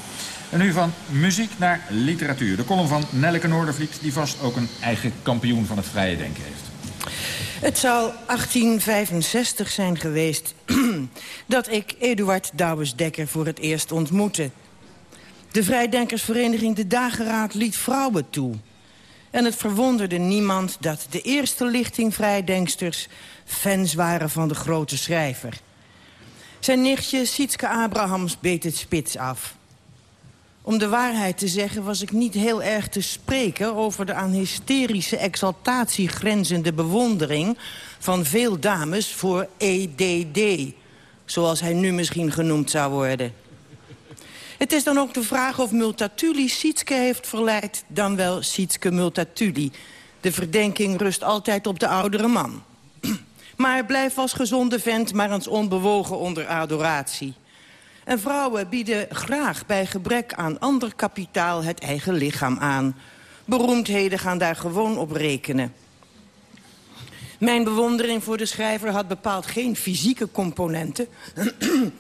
En nu van muziek naar literatuur. De column van Nelleke Noordervliet, die vast ook een eigen kampioen van het vrije denken heeft. Het zou 1865 zijn geweest dat ik Eduard Douwes-Dekker voor het eerst ontmoette. De vrijdenkersvereniging De Dageraad liet vrouwen toe. En het verwonderde niemand dat de eerste lichting vrijdenksters... fans waren van de grote schrijver. Zijn nichtje Sietske Abrahams beet het spits af. Om de waarheid te zeggen was ik niet heel erg te spreken... over de aan hysterische exaltatie grenzende bewondering... van veel dames voor EDD, zoals hij nu misschien genoemd zou worden. Het is dan ook de vraag of Multatuli Sietske heeft verleid... dan wel Sietske Multatuli. De verdenking rust altijd op de oudere man. Maar blijf als gezonde vent maar eens onbewogen onder adoratie. En vrouwen bieden graag bij gebrek aan ander kapitaal het eigen lichaam aan. Beroemdheden gaan daar gewoon op rekenen. Mijn bewondering voor de schrijver had bepaald geen fysieke componenten.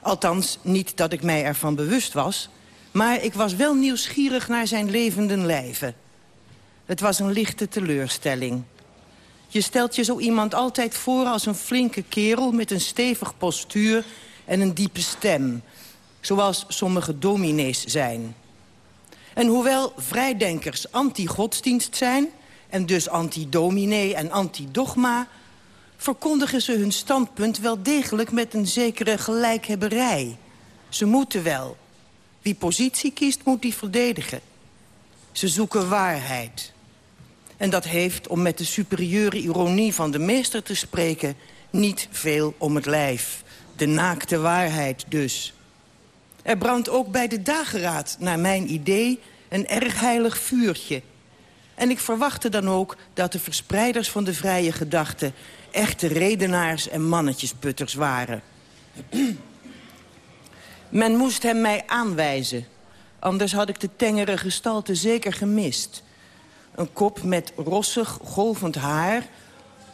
Althans, niet dat ik mij ervan bewust was. Maar ik was wel nieuwsgierig naar zijn levenden lijven. Het was een lichte teleurstelling. Je stelt je zo iemand altijd voor als een flinke kerel... met een stevig postuur en een diepe stem. Zoals sommige dominees zijn. En hoewel vrijdenkers anti-godsdienst zijn... en dus anti-dominee en anti-dogma... verkondigen ze hun standpunt wel degelijk met een zekere gelijkhebberij. Ze moeten wel. Wie positie kiest, moet die verdedigen. Ze zoeken waarheid. En dat heeft, om met de superieure ironie van de meester te spreken... niet veel om het lijf. De naakte waarheid dus. Er brandt ook bij de dageraad, naar mijn idee, een erg heilig vuurtje. En ik verwachtte dan ook dat de verspreiders van de vrije gedachte... echte redenaars en mannetjesputters waren. Men moest hem mij aanwijzen. Anders had ik de tengere gestalte zeker gemist. Een kop met rossig, golvend haar,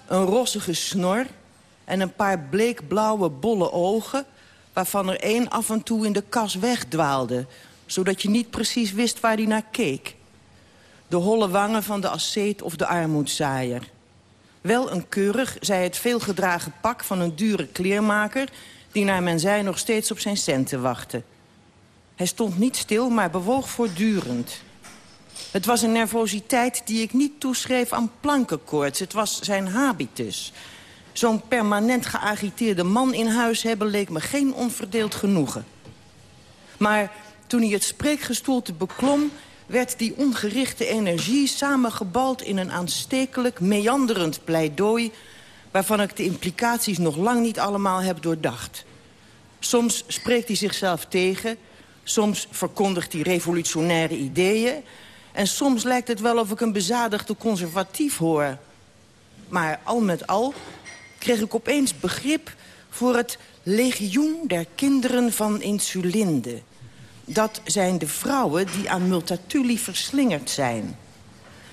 een rossige snor... en een paar bleekblauwe bolle ogen... waarvan er één af en toe in de kas wegdwaalde... zodat je niet precies wist waar hij naar keek. De holle wangen van de asceet of de armoedzaaier. Wel een keurig, zij het veelgedragen pak van een dure kleermaker... die naar men zei nog steeds op zijn centen wachtte. Hij stond niet stil, maar bewoog voortdurend... Het was een nervositeit die ik niet toeschreef aan plankenkoorts. Het was zijn habitus. Zo'n permanent geagiteerde man in huis hebben leek me geen onverdeeld genoegen. Maar toen hij het spreekgestoelte beklom... werd die ongerichte energie samengebald in een aanstekelijk, meanderend pleidooi... waarvan ik de implicaties nog lang niet allemaal heb doordacht. Soms spreekt hij zichzelf tegen, soms verkondigt hij revolutionaire ideeën... En soms lijkt het wel of ik een bezadigde conservatief hoor. Maar al met al kreeg ik opeens begrip voor het legioen der kinderen van insulinde. Dat zijn de vrouwen die aan multatuli verslingerd zijn.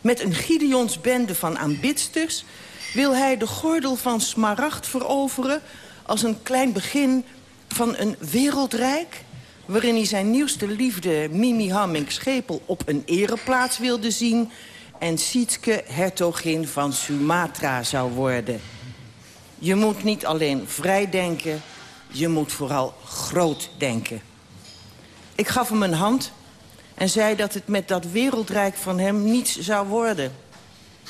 Met een Gideonsbende van aanbidsters wil hij de gordel van smaragd veroveren... als een klein begin van een wereldrijk waarin hij zijn nieuwste liefde Mimi Hamming-Schepel op een ereplaats wilde zien... en Sietske hertogin van Sumatra zou worden. Je moet niet alleen vrij denken, je moet vooral groot denken. Ik gaf hem een hand en zei dat het met dat wereldrijk van hem niets zou worden.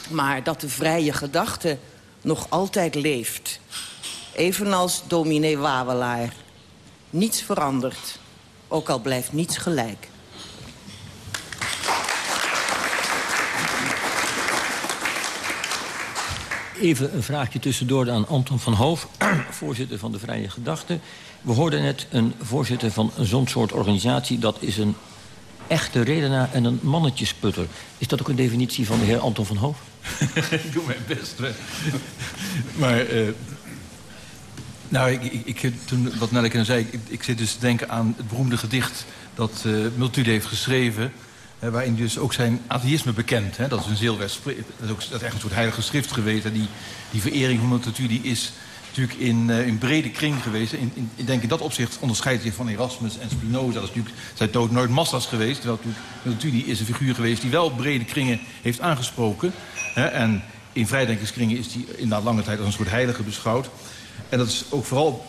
Maar dat de vrije gedachte nog altijd leeft. Evenals dominee Wawelaar. Niets verandert. Ook al blijft niets gelijk. Even een vraagje tussendoor aan Anton van Hoof, voorzitter van de Vrije Gedachte. We hoorden net een voorzitter van zo'n soort organisatie... dat is een echte redenaar en een mannetjesputter. Is dat ook een definitie van de heer Anton van Hoof? ik doe mijn best. maar uh, nou, ik, ik, ik, toen, wat Nelleke zei, ik, ik, zit dus te denken aan het beroemde gedicht... dat uh, heeft geschreven, hè, waarin dus ook zijn atheïsme bekend. Hè, dat is een zeelwest, dat is, ook, dat echt een soort heilige schrift geweest. Die, die verering van Multude is natuurlijk in, uh, in brede kring geweest. In, in, ik denk in dat opzicht onderscheidt zich van Erasmus en Spinoza. Dat is natuurlijk, zijn dood nooit massa's geweest. Terwijl Multude is een figuur geweest die wel brede kringen heeft aangesproken. Hè, en in vrijdenkerskringen is hij inderdaad lange tijd als een soort heilige beschouwd. En dat is ook vooral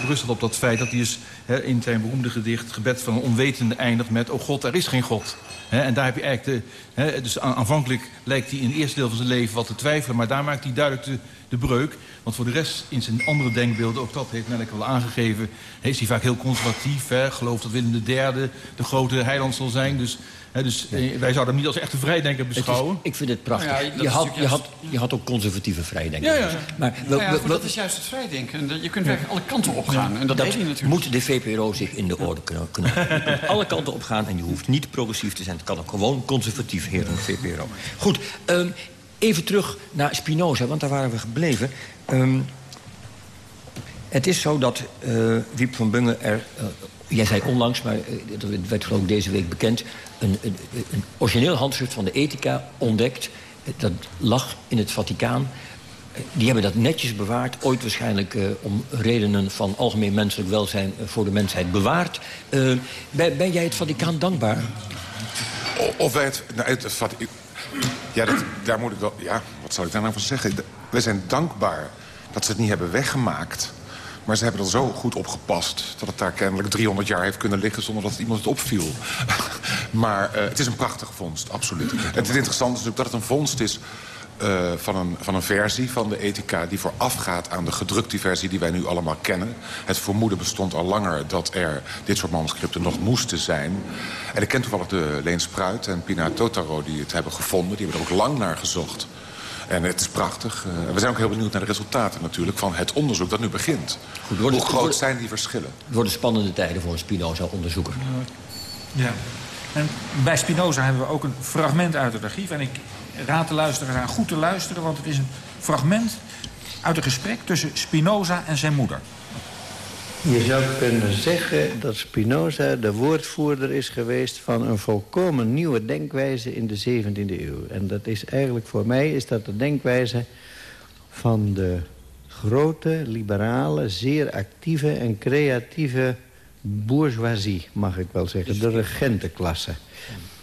berustend op dat feit dat hij is in zijn beroemde gedicht... gebed van een onwetende eindigt met... oh God, er is geen God. en daar heb je eigenlijk de... Dus aanvankelijk lijkt hij in het eerste deel van zijn leven wat te twijfelen... maar daar maakt hij duidelijk de, breuk. Want voor de rest, in zijn andere denkbeelden... ook dat heeft Melk wel aangegeven... is hij vaak heel conservatief. Gelooft dat Willem III de grote heiland zal zijn. Dus dus eh, wij zouden hem niet als echte vrijdenker beschouwen. ik vind het prachtig. Nou ja, je, had, je, had, je had ook conservatieve vrijdenkers. Ja, ja. Maar, wel, dat is juist het vrijdenken. Je kunt werkelijk alle kanten opgaan. En dat, dat natuurlijk. moet de VPRO zich in de orde kunnen. kunnen je kunt alle kanten opgaan en je hoeft niet progressief te zijn. Het kan ook gewoon conservatief, heren de VPRO. Goed, um, even terug naar Spinoza, want daar waren we gebleven. Um, het is zo dat uh, Wiep van Bungen er uh, jij zei onlangs, maar uh, dat werd geloof ik deze week bekend... een, een, origineel handschrift van de ethica ontdekt. Dat lag in het Vaticaan. Die hebben dat netjes bewaard. Ooit waarschijnlijk om redenen van algemeen menselijk welzijn... Voor de mensheid bewaard. Ben, ben, jij het Vaticaan dankbaar? Of wij het... Nou, het, het ja, dat, daar moet ik wel... Ja, wat zal ik daar nou van zeggen? Wij zijn dankbaar dat ze het niet hebben weggemaakt. Maar ze hebben er zo goed op gepast... dat het daar kennelijk 300 jaar heeft kunnen liggen... zonder dat iemand het opviel. maar uh, het is een prachtige vondst, absoluut. En het interessante is natuurlijk dat het een vondst is... Uh, van, een, van een versie van de ethica die voorafgaat aan de gedrukte versie die wij nu allemaal kennen. Het vermoeden bestond al langer dat er dit soort manuscripten nog moesten zijn. En ik ken toevallig de Leen Spruit en Pina Totaro die het hebben gevonden. Die hebben er ook lang naar gezocht. En het is prachtig. Uh, we zijn ook heel benieuwd naar de resultaten natuurlijk van het onderzoek dat nu begint. Goed, worden, Hoe groot worden, zijn die verschillen? Het worden spannende tijden voor een Spinoza-onderzoeker. Ja. En bij Spinoza hebben we ook een fragment uit het archief. En ik raad de luisteraars aan goed te luisteren... want het is een fragment uit een gesprek tussen Spinoza en zijn moeder. Je zou kunnen zeggen dat Spinoza de woordvoerder is geweest... van een volkomen nieuwe denkwijze in de 17e eeuw. En dat is eigenlijk voor mij is dat de denkwijze van de grote, liberale, zeer actieve en creatieve bourgeoisie, mag ik wel zeggen. De regentenklasse.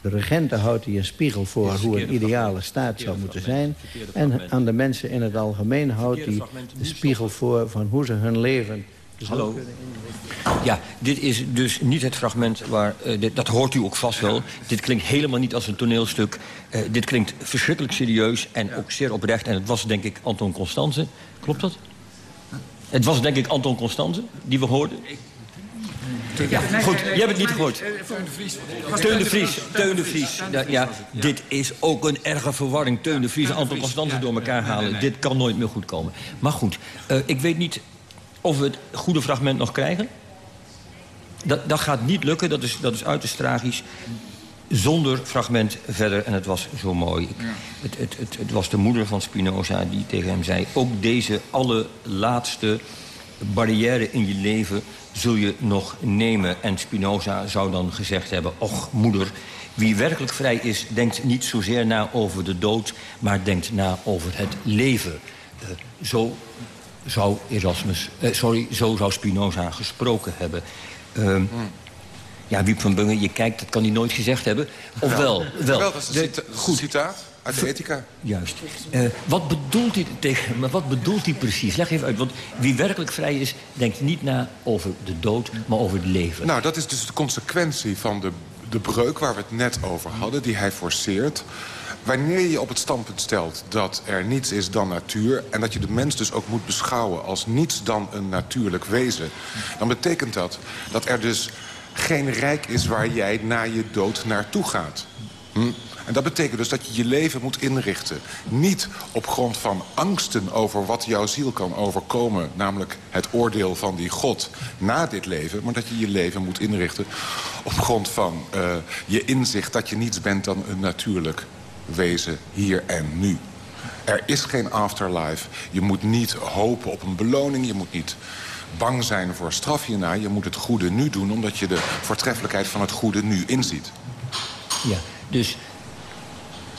De regenten houdt hij een spiegel voor hoe een ideale staat zou moeten zijn. En aan de mensen in het algemeen houdt hij de spiegel voor van hoe ze hun leven Hallo. Ja, dit is dus niet het fragment waar... Uh, dit, dat hoort u ook vast wel. Dit klinkt helemaal niet als een toneelstuk. Uh, dit klinkt verschrikkelijk serieus en ook zeer oprecht. En het was denk ik Anton Constanze. Klopt dat? Het was denk ik Anton Constanze die we hoorden. Ja, goed, je hebt het niet gehoord. Teun de Vries. Teun de Vries. Ja, ja, dit is ook een erge verwarring. Teun de Vries en Anton Constanze door elkaar halen. Dit kan nooit meer goed komen. Maar goed, uh, ik weet niet of we het goede fragment nog krijgen. Dat, dat gaat niet lukken, dat is, dat is uiterst tragisch. Zonder fragment verder, en het was zo mooi. Het, het, het, het, was de moeder van Spinoza die tegen hem zei... ook deze allerlaatste barrière in je leven zul je nog nemen. En Spinoza zou dan gezegd hebben... och, moeder, wie werkelijk vrij is, denkt niet zozeer na over de dood... maar denkt na over het leven. Uh, zo zou Erasmus, uh, sorry, zo zou Spinoza gesproken hebben. Um, hmm. Ja, Wiep van Bungen, je kijkt, dat kan hij nooit gezegd hebben. Of wel? Wel, wel dat is een goed citaat uit de ethica. Juist. Uh, wat bedoelt hij tegen, maar wat bedoelt hij precies? Leg even uit, want wie werkelijk vrij is... denkt niet na over de dood, maar over het leven. Nou, dat is dus de consequentie van de, de breuk waar we het net over hadden... die hij forceert. Wanneer je op het standpunt stelt dat er niets is dan natuur... en dat je de mens dus ook moet beschouwen als niets dan een natuurlijk wezen... dan betekent dat dat er dus geen rijk is waar jij na je dood naartoe gaat. Hm? En dat betekent dus dat je je leven moet inrichten. Niet op grond van angsten over wat jouw ziel kan overkomen... namelijk het oordeel van die God na dit leven... maar dat je je leven moet inrichten op grond van uh, je inzicht... dat je niets bent dan een natuurlijk wezen hier en nu. Er is geen afterlife. Je moet niet hopen op een beloning. Je moet niet bang zijn voor straf hierna. Je moet het goede nu doen, omdat je de voortreffelijkheid van het goede nu inziet. Ja, dus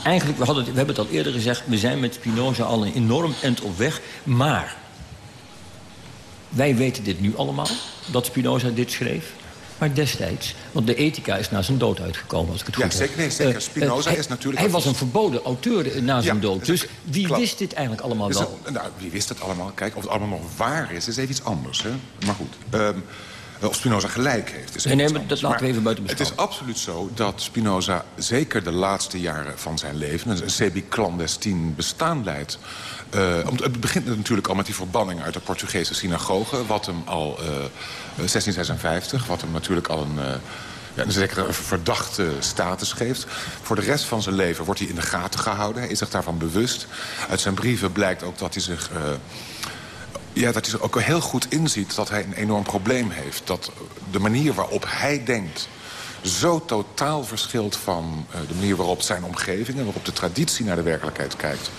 eigenlijk, we, hadden we hebben het al eerder gezegd... we zijn met Spinoza al een enorm end op weg. Maar wij weten dit nu allemaal, dat Spinoza dit schreef. Maar destijds, want de ethica is na zijn dood uitgekomen, als ik het ja, goed zeker, heb. Nee, zeker. Spinoza uh, is natuurlijk... Hij was een verboden auteur na zijn ja, dood. Dus wie wist dit eigenlijk allemaal dus wel? Het, nou, wie wist het allemaal? Kijk, of het allemaal nog waar is, is even iets anders. Hè? Maar goed... Um, of Spinoza gelijk heeft. Is nee, nee, maar dat laten we even buiten Het is absoluut zo dat Spinoza zeker de laatste jaren van zijn leven... een semi-clandestien bestaan leidt. Uh, het begint natuurlijk al met die verbanning uit de Portugese synagoge... wat hem al uh, 1656, wat hem natuurlijk al een... Uh, ja, een zekere verdachte status geeft. Voor de rest van zijn leven wordt hij in de gaten gehouden. Hij is zich daarvan bewust. Uit zijn brieven blijkt ook dat hij zich... Uh, ja, dat hij er ook heel goed inziet dat hij een enorm probleem heeft. Dat de manier waarop hij denkt zo totaal verschilt van uh, de manier waarop zijn omgeving... en waarop de traditie naar de werkelijkheid kijkt.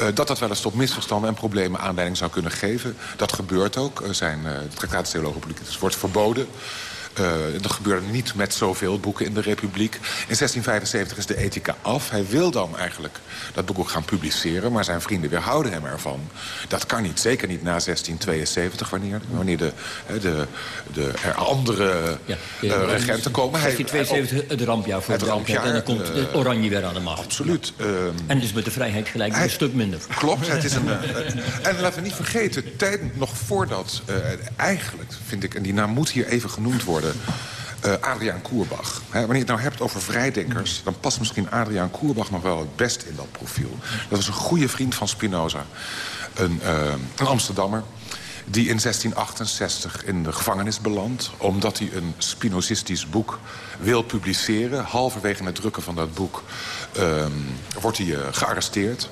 Uh, dat dat wel eens tot misverstanden en problemen aanleiding zou kunnen geven. Dat gebeurt ook. Uh, zijn uh, de Politicus wordt verboden. Dat gebeurde niet met zoveel boeken in de Republiek. In 1675 is de ethica af. Hij wil dan eigenlijk dat boek ook gaan publiceren... maar zijn vrienden weerhouden hem ervan. Dat kan niet, zeker niet na 1672... wanneer, wanneer de, de, de, er andere ja, uh, regenten komen. 1672 het rampjaar voor het rampjaar. En dan komt uh, Oranje weer aan de macht. Absoluut. Ja. Um, en dus met de vrijheid gelijk hij, een stuk minder. Klopt, het is een... en laten we niet vergeten, tijd nog voordat... eigenlijk, vind ik, en die naam moet hier even genoemd worden uh, Adriaan Koerbach. wanneer je het nou hebt over vrijdenkers... dan past misschien Adriaan Koerbach nog wel het best in dat profiel. Dat was een goede vriend van Spinoza. Een, uh, een Amsterdammer die in 1668 in de gevangenis belandt... omdat hij een spinozistisch boek wil publiceren. Halverwege het drukken van dat boek uh, wordt hij uh, gearresteerd...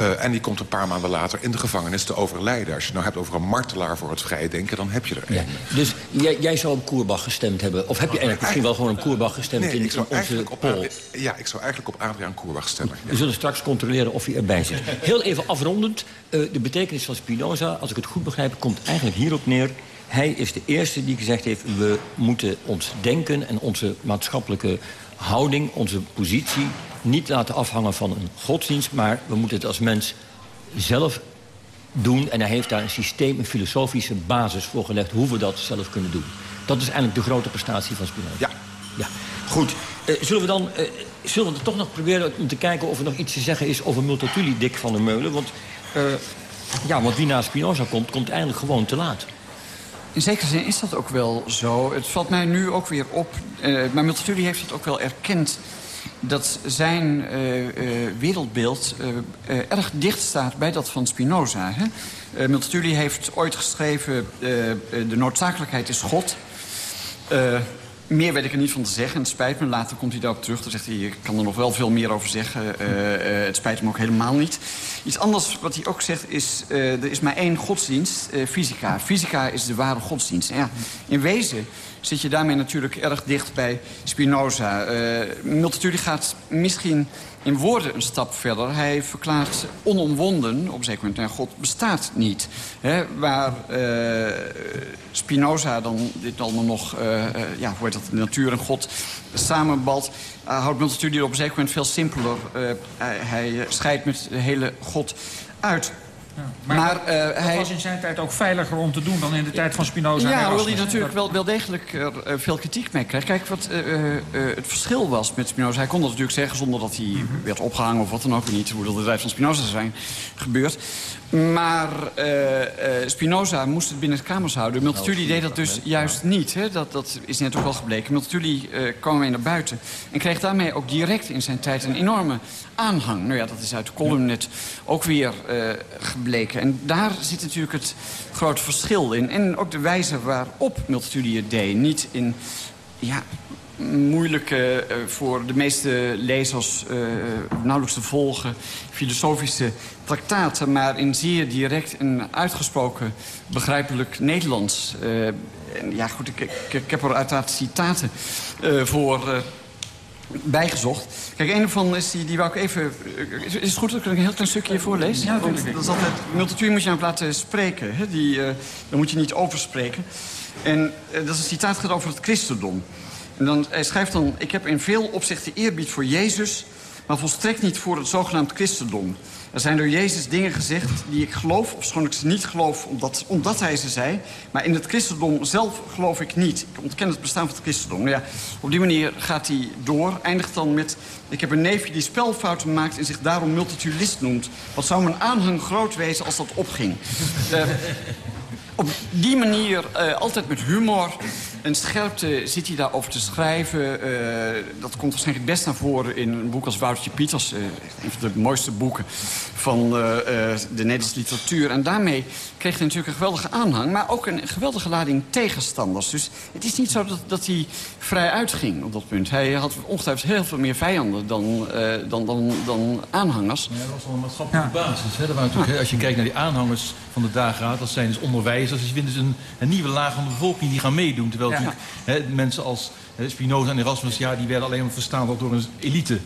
Uh, en die komt een paar maanden later in de gevangenis te overlijden. Als je het nou hebt over een martelaar voor het vrije denken, dan heb je er een. Dus jij, jij, zou op Koerbach gestemd hebben? Of heb je eigenlijk misschien wel gewoon op Koerbach gestemd nee, in, ik zou in onze op, poll? Ja, ik zou eigenlijk op Adriaan Koerbach stemmen. We zullen straks controleren of hij erbij zit. Heel even afrondend. Uh, de betekenis van Spinoza, als ik het goed begrijp, komt eigenlijk hierop neer. Hij is de eerste die gezegd heeft... we moeten ons denken en onze maatschappelijke houding, onze positie niet laten afhangen van een godsdienst... maar we moeten het als mens zelf doen. En hij heeft daar een systeem, een filosofische basis voor gelegd... hoe we dat zelf kunnen doen. Dat is eigenlijk de grote prestatie van Spinoza. Ja. ja. Goed. Uh, zullen we dan uh, zullen we toch nog proberen om te kijken... of er nog iets te zeggen is over Multatuli, Dick van der Meulen? Want, uh, ja, want wie na Spinoza komt, komt eigenlijk gewoon te laat. In zekere zin is dat ook wel zo. Het valt mij nu ook weer op. maar Multatuli heeft het ook wel erkend dat zijn uh, uh, wereldbeeld uh, erg dicht staat bij dat van Spinoza. Hè? Multatuli heeft ooit geschreven... de noodzakelijkheid is God. meer weet ik er niet van te zeggen. Het spijt me. Later komt hij daarop terug. Dan zegt hij, ik kan er nog wel veel meer over zeggen. het spijt me ook helemaal niet. Iets anders wat hij ook zegt is... er is maar één godsdienst, fysica. Fysica is de ware godsdienst. En ja, in wezen zit je daarmee natuurlijk erg dicht bij Spinoza. Uh, gaat misschien in woorden een stap verder. Hij verklaart onomwonden, op zeker moment, God bestaat niet. Waar uh, Spinoza dan dit allemaal nog, uh, ja, hoe heet dat, de natuur en God samenbalt... houdt Multatuli op een zeker moment veel simpeler. hij scheidt met de hele God uit. Ja, maar, maar uh, dat hij... was in zijn tijd ook veiliger om te doen dan in de tijd van Spinoza. Ja, hoewel hij natuurlijk wel, wel degelijk er uh, veel kritiek mee kreeg. Kijk, wat uh, het verschil was met Spinoza... hij kon dat natuurlijk zeggen zonder dat hij mm -hmm. werd opgehangen of wat dan ook. niet hoe dat de tijd van Spinoza zijn gebeurd. Maar Spinoza moest het binnen het kamers houden. Multatuli deed dat dus juist niet. Hè? Dat, dat is net ook al gebleken. Multatuli kwam mee naar buiten. En kreeg daarmee ook direct in zijn tijd een enorme aanhang. Nou ja, dat is uit de column net ook weer gebleken. En daar zit natuurlijk het grote verschil in. En ook de wijze waarop Multatuli het deed. Niet in ja, moeilijke, uh, voor de meeste lezers uh, nauwelijks te volgen... filosofische traktaten, maar in zeer direct en uitgesproken begrijpelijk Nederlands. En ja, goed, ik, ik, ik, heb er uiteraard citaten voor bijgezocht. Kijk, een van is die, die wou ik even... Is, is het goed dat ik een heel klein stukje voorlees? Ja. Dat is altijd... Moet je aan het laten spreken. Hè? Die, uh, dan moet je niet overspreken. En uh, dat is een citaat gaat over het christendom. En dan, hij schrijft dan... Ik heb in veel opzichten eerbied voor Jezus... maar volstrekt niet voor het zogenaamd christendom. Er zijn door Jezus dingen gezegd die ik geloof, of schoon ik ze niet geloof omdat, omdat hij ze zei. Maar in het christendom zelf geloof ik niet. Ik ontken het bestaan van het christendom. Nou ja, op die manier gaat hij door. Eindigt dan met... Ik heb een neefje die spelfouten maakt en zich daarom multitulist noemt. Wat zou mijn aanhang groot wezen als dat opging? uh, op die manier, uh, altijd met humor en scherpte, zit hij daarover te schrijven. Uh, dat komt waarschijnlijk best naar voren in een boek als Woutertje Pieters. Uh, een van de mooiste boeken van de Nederlandse literatuur. En daarmee kreeg hij natuurlijk een geweldige aanhang... maar ook een geweldige lading tegenstanders. Dus het is niet zo dat, dat hij vrij uitging op dat punt. Hij had ongetwijfeld heel veel meer vijanden dan, dan, dan, dan aanhangers. Ja, dat was wel een maatschappelijke ja. basis. Hè? natuurlijk, als je kijkt naar die aanhangers van de dageraad... dat zijn dus onderwijzers, dus je vindt dus een, een nieuwe laag van de bevolking die gaan meedoen. Terwijl ja. mensen als hè, Spinoza en Erasmus... Ja, die werden alleen maar verstaan door een elite.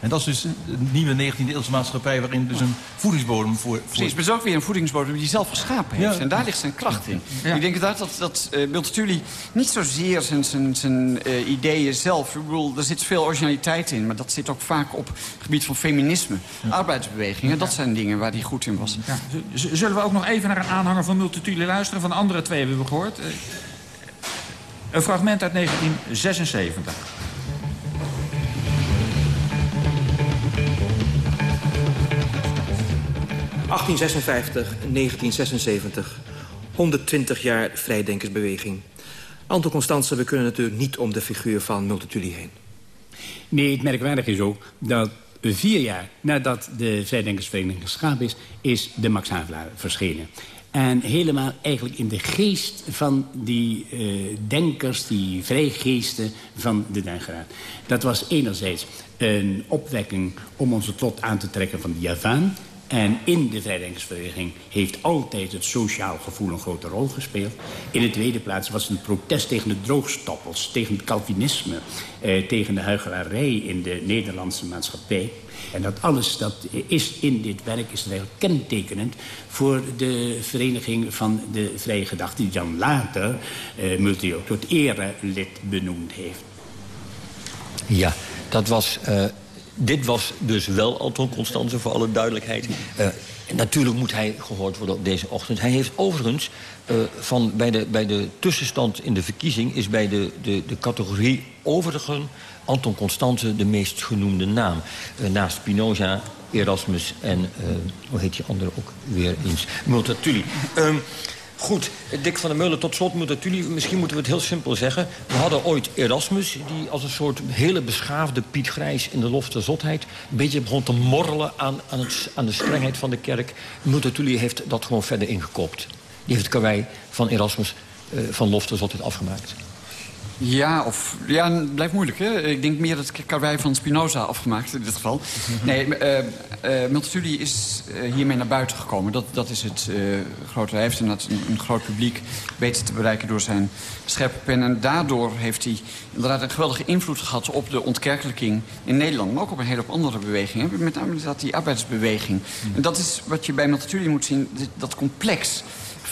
En dat is dus een nieuwe 19e eeuwse maatschappij... waarin dus een voedingsbodem voor... voor... Precies, maar het is ook weer een voedingsbodem die hij zelf geschapen heeft. Ja. En daar ligt zijn kracht in. Ik denk inderdaad dat, dat uh, Multatuli niet zozeer zijn, zijn, zijn uh, ideeën zelf... Ik bedoel, er zit veel originaliteit in, maar dat zit ook vaak op het gebied van feminisme. Arbeidsbewegingen, dat zijn dingen waar hij goed in was. Ja. Zullen we ook nog even naar een aanhanger van Multatuli luisteren? Van de andere twee hebben we gehoord. Uh, een fragment uit 1976. ...1856, 1976. 120 jaar vrijdenkersbeweging. Anton Constance, we kunnen natuurlijk niet om de figuur van Multatuli heen. Nee, het merkwaardige is ook dat vier jaar nadat de Vrijdenkersvereniging geschapen is... is de Max Havelaar verschenen. En helemaal eigenlijk in de geest van die uh, denkers, die vrijgeesten van de Dageraad. Dat was enerzijds een opwekking om onze tot aan te trekken van de Javaan... En in de vrijdenkersvereniging heeft altijd het sociaal gevoel een grote rol gespeeld. In de tweede plaats was het een protest tegen de droogstoppels, tegen het Calvinisme... Eh, tegen de huichelarij in de Nederlandse maatschappij. En dat alles dat is in dit werk is eigenlijk kentekenend... voor de vereniging van de Vrije Gedachte... die dan later eh, Multi ook tot erelid benoemd heeft. Ja, dat was... Uh dit was dus wel Anton Constance, voor alle duidelijkheid. Uh, natuurlijk moet hij gehoord worden op deze ochtend. Hij heeft overigens, uh, van, bij, de, bij de tussenstand in de verkiezing... is bij de, de, de categorie overigen Anton Constance de meest genoemde naam. Uh, naast Spinoza, Erasmus en, hoe heet die andere ook weer eens? Multatuli. Um, Goed, Dick van der Meulen, tot slot moet jullie, misschien moeten we het heel simpel zeggen. We hadden ooit Erasmus, die als een soort hele beschaafde Piet Grijs in de lof der zotheid... een beetje begon te morrelen aan, aan, het, aan de strengheid van de kerk. Multatuli heeft dat gewoon verder ingekopt. Die heeft het karwei van Erasmus uh, van lof zotheid afgemaakt. Ja, of, ja, het blijft moeilijk. Hè? Ik denk meer het karwei van Spinoza afgemaakt in dit geval. Nee, uh, uh, is uh, hiermee naar buiten gekomen. Dat, dat is het grote. Hij heeft inderdaad een, een groot publiek weten te bereiken door zijn scherpe pen. En daardoor heeft hij inderdaad een geweldige invloed gehad op de ontkerkelijking in Nederland. Maar ook op een hele hoop andere bewegingen. Met name dat die arbeidsbeweging. En dat is wat je bij Multatuli moet zien, dat complex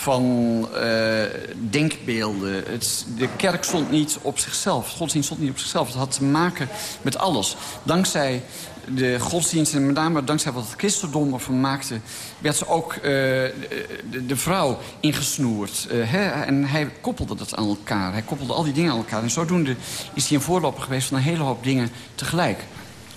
van uh, denkbeelden. Het, de kerk stond niet op zichzelf. Godsdienst stond niet op zichzelf. Het had te maken met alles. Dankzij de godsdienst en met name dankzij wat het christendom ervan maakte... werd ze ook uh, de, vrouw ingesnoerd. Uh, hè? En hij koppelde dat aan elkaar. Hij koppelde al die dingen aan elkaar. En zodoende is hij een voorloper geweest van een hele hoop dingen tegelijk.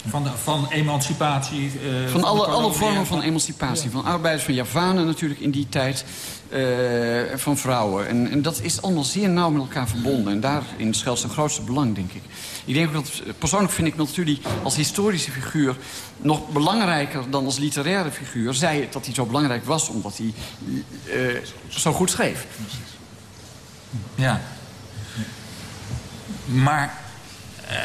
Van, de, van emancipatie? Uh, van, van alle, alle vormen van emancipatie. Ja. Van arbeiders, van Javanen natuurlijk in die tijd. Uh, van vrouwen. En, en, dat is allemaal zeer nauw met elkaar verbonden. En daarin schuilt zijn grootste belang, denk ik. Ik denk ook dat, persoonlijk vind ik Multatuli als historische figuur... nog belangrijker dan als literaire figuur. Zij het dat hij zo belangrijk was, omdat hij uh, zo goed schreef. Ja. Maar... Uh,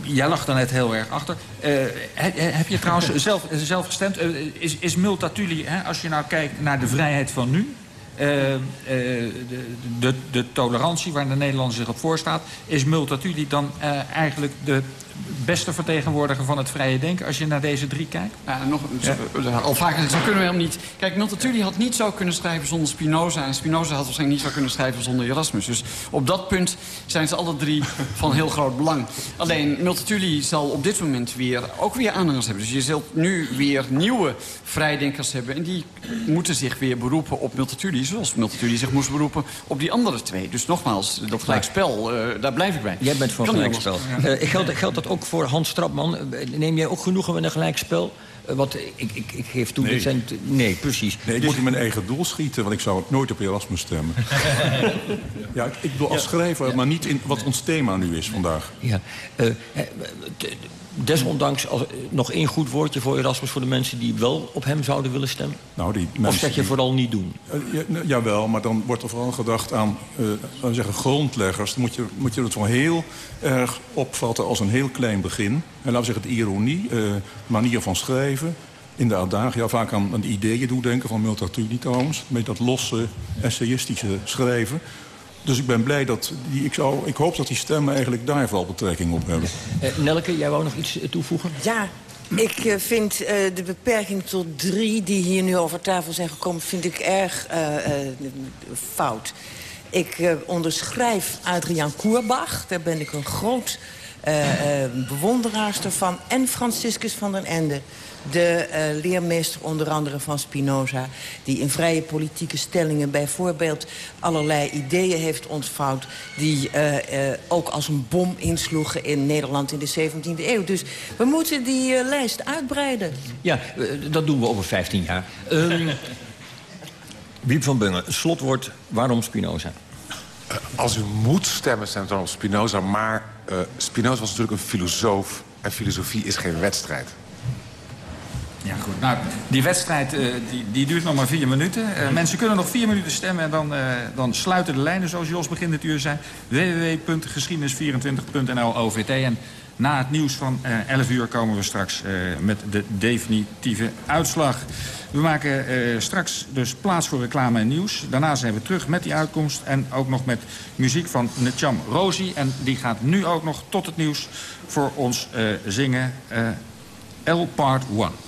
jij lag daar net heel erg achter. Uh, heb, je trouwens zelf, zelf gestemd? Uh, is, is Multatuli, hè, als je nou kijkt naar de vrijheid van nu... de, de, de, tolerantie waar de Nederlander zich op voorstaat... is Multatuli dan eigenlijk de beste vertegenwoordiger van het vrije denken... als je naar deze drie kijkt? Ja, nog, ja. Al vaker, zo kunnen we hem niet... Kijk, Multatuli had niet zo kunnen schrijven zonder Spinoza... en Spinoza had waarschijnlijk niet zo kunnen schrijven zonder Erasmus. Dus op dat punt zijn ze alle drie van heel groot belang. Alleen, Multatuli zal op dit moment weer, ook weer aanhangers hebben. Dus je zult nu weer nieuwe vrijdenkers hebben... en die moeten zich weer beroepen op Multatuli... zoals Multatuli zich moest beroepen op die andere twee. Dus nogmaals, dat gelijkspel, uh, daar blijf ik bij. Jij bent voor gelijkspel. Uh, geldt, geldt dat ook voor Hans Trapman. Neem jij ook genoegen met een gelijkspel? Uh, wat, ik, ik, ik geef toe, nee. dit zijn... Nee, precies. Nee, ik dus... moet in mijn eigen doel schieten, want ik zou nooit op Erasmus stemmen. ja, ik, ik bedoel als ja. schrijver, maar niet in wat ons thema nu is vandaag. Ja, uh, desondanks als, nog één goed woordje voor Erasmus... voor de mensen die wel op hem zouden willen stemmen? Nou, die of zeg je die... vooral niet doen? Uh, ja, jawel, maar dan wordt er vooral gedacht aan uh, zeggen grondleggers. Dan moet je, moet je het wel heel erg opvatten als een heel klein begin. En laten we zeggen het ironie, uh, manier van schrijven... In de adagia vaak aan, aan de ideeën doen denken van Multatuli trouwens. Met dat losse, essayistische schrijven. Dus ik ben blij dat die, ik, zou, ik hoop dat die stemmen eigenlijk daar wel betrekking op hebben. Uh, Nelke, jij wou nog iets toevoegen? Ja, Ik uh, vind uh, de beperking tot drie die hier nu over tafel zijn gekomen... vind ik erg uh, fout. Ik onderschrijf Adriaan Koerbach. Daar ben ik een groot bewonderaarster van. En Franciscus van den Ende de uh, leermeester onder andere van Spinoza... die in vrije politieke stellingen bijvoorbeeld allerlei ideeën heeft ontvouwd... die uh, uh, ook als een bom insloegen in Nederland in de 17e eeuw. Dus we moeten die lijst uitbreiden. Ja, dat doen we over 15 jaar. Um, Wiep van Bungen, slotwoord, waarom Spinoza? als u moet stemmen, stemt dan op Spinoza. Maar Spinoza was natuurlijk een filosoof. En filosofie is geen wedstrijd. Ja, goed. Nou, die wedstrijd uh, die, die, duurt nog maar vier minuten. Uh, mensen kunnen nog vier minuten stemmen en dan, uh, dan sluiten de lijnen, zoals Jos begin dit uur zei. www.geschiedenis24.nl OVT. En na het nieuws van 11 uur komen we straks met de definitieve uitslag. We maken straks dus plaats voor reclame en nieuws. Daarna zijn we terug met die uitkomst. En ook nog met muziek van Netjam Rosi. En die gaat nu ook nog tot het nieuws voor ons zingen. L Part 1.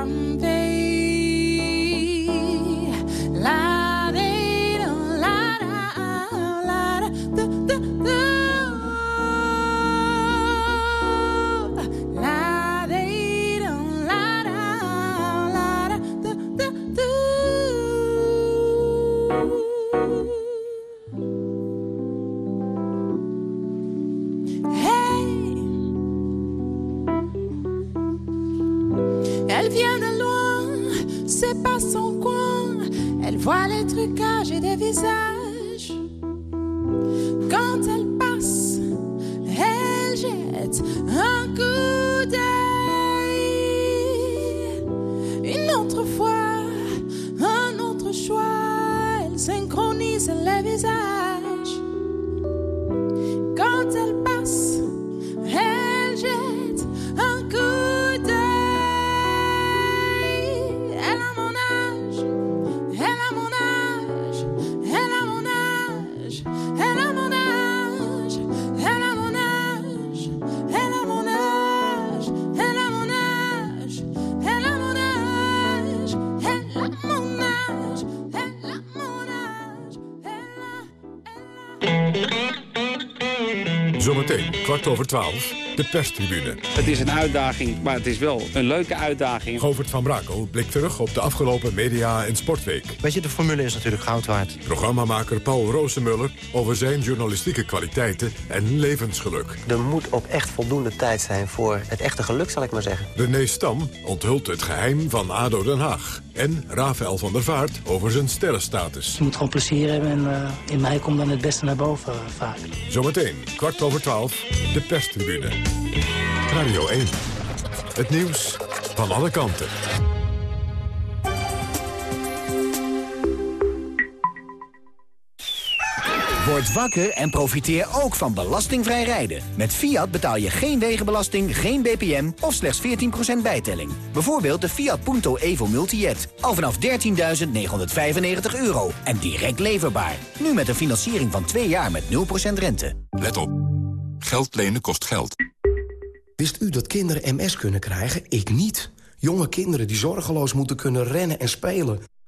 kwart over twaalf, de perstribune. Het is een uitdaging, maar het is wel een leuke uitdaging. Govert van Brakel blikt terug op de afgelopen media- en sportweek. Weet je, de formule is natuurlijk goud waard. Programmamaker Paul Roosemuller over zijn journalistieke kwaliteiten en levensgeluk. Er moet ook echt voldoende tijd zijn voor het echte geluk, zal ik maar zeggen. René Stam onthult het geheim van ADO Den Haag. En Rafael van der Vaart over zijn sterrenstatus. Je moet gewoon plezier hebben en uh, in mij komt dan het beste naar boven uh, vaak. Zometeen, kwart over twaalf, de perstribune. Radio 1. Het nieuws van alle kanten. Word wakker en profiteer ook van belastingvrij rijden. Met Fiat betaal je geen wegenbelasting, geen BPM of slechts 14% bijtelling. Bijvoorbeeld de Fiat Punto Evo Multijet. Al vanaf 13.995 euro en direct leverbaar. Nu met een financiering van 2 jaar met 0% rente. Let op. Geld lenen kost geld. Wist u dat kinderen MS kunnen krijgen? Ik niet. Jonge kinderen die zorgeloos moeten kunnen rennen en spelen.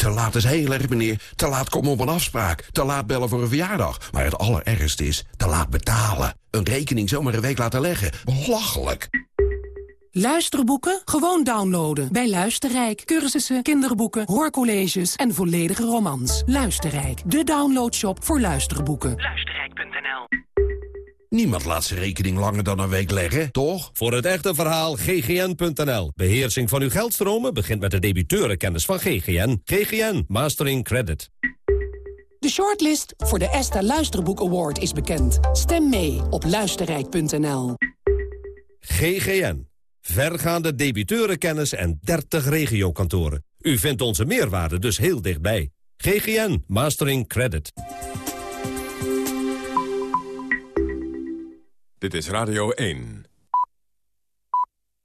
Te laat is heel erg, meneer. Te laat komen op een afspraak. Te laat bellen voor een verjaardag. Maar het allerergste is te laat betalen. Een rekening zomaar een week laten leggen. Belachelijk. Luisterboeken? Gewoon downloaden. Bij Luisterrijk. Cursussen, kinderboeken, hoorcolleges en volledige romans. Luisterrijk. De downloadshop voor luisterboeken. Luisterrijk.nl Niemand laat zijn rekening langer dan een week leggen, toch? Voor het echte verhaal ggn.nl. Beheersing van uw geldstromen begint met de debiteurenkennis van GGN. GGN Mastering Credit. De shortlist voor de ESTA Luisterboek Award is bekend. Stem mee op luisterrijk.nl. GGN. Vergaande debiteurenkennis en 30 regiokantoren. U vindt onze meerwaarde dus heel dichtbij. GGN Mastering Credit. Dit is Radio 1.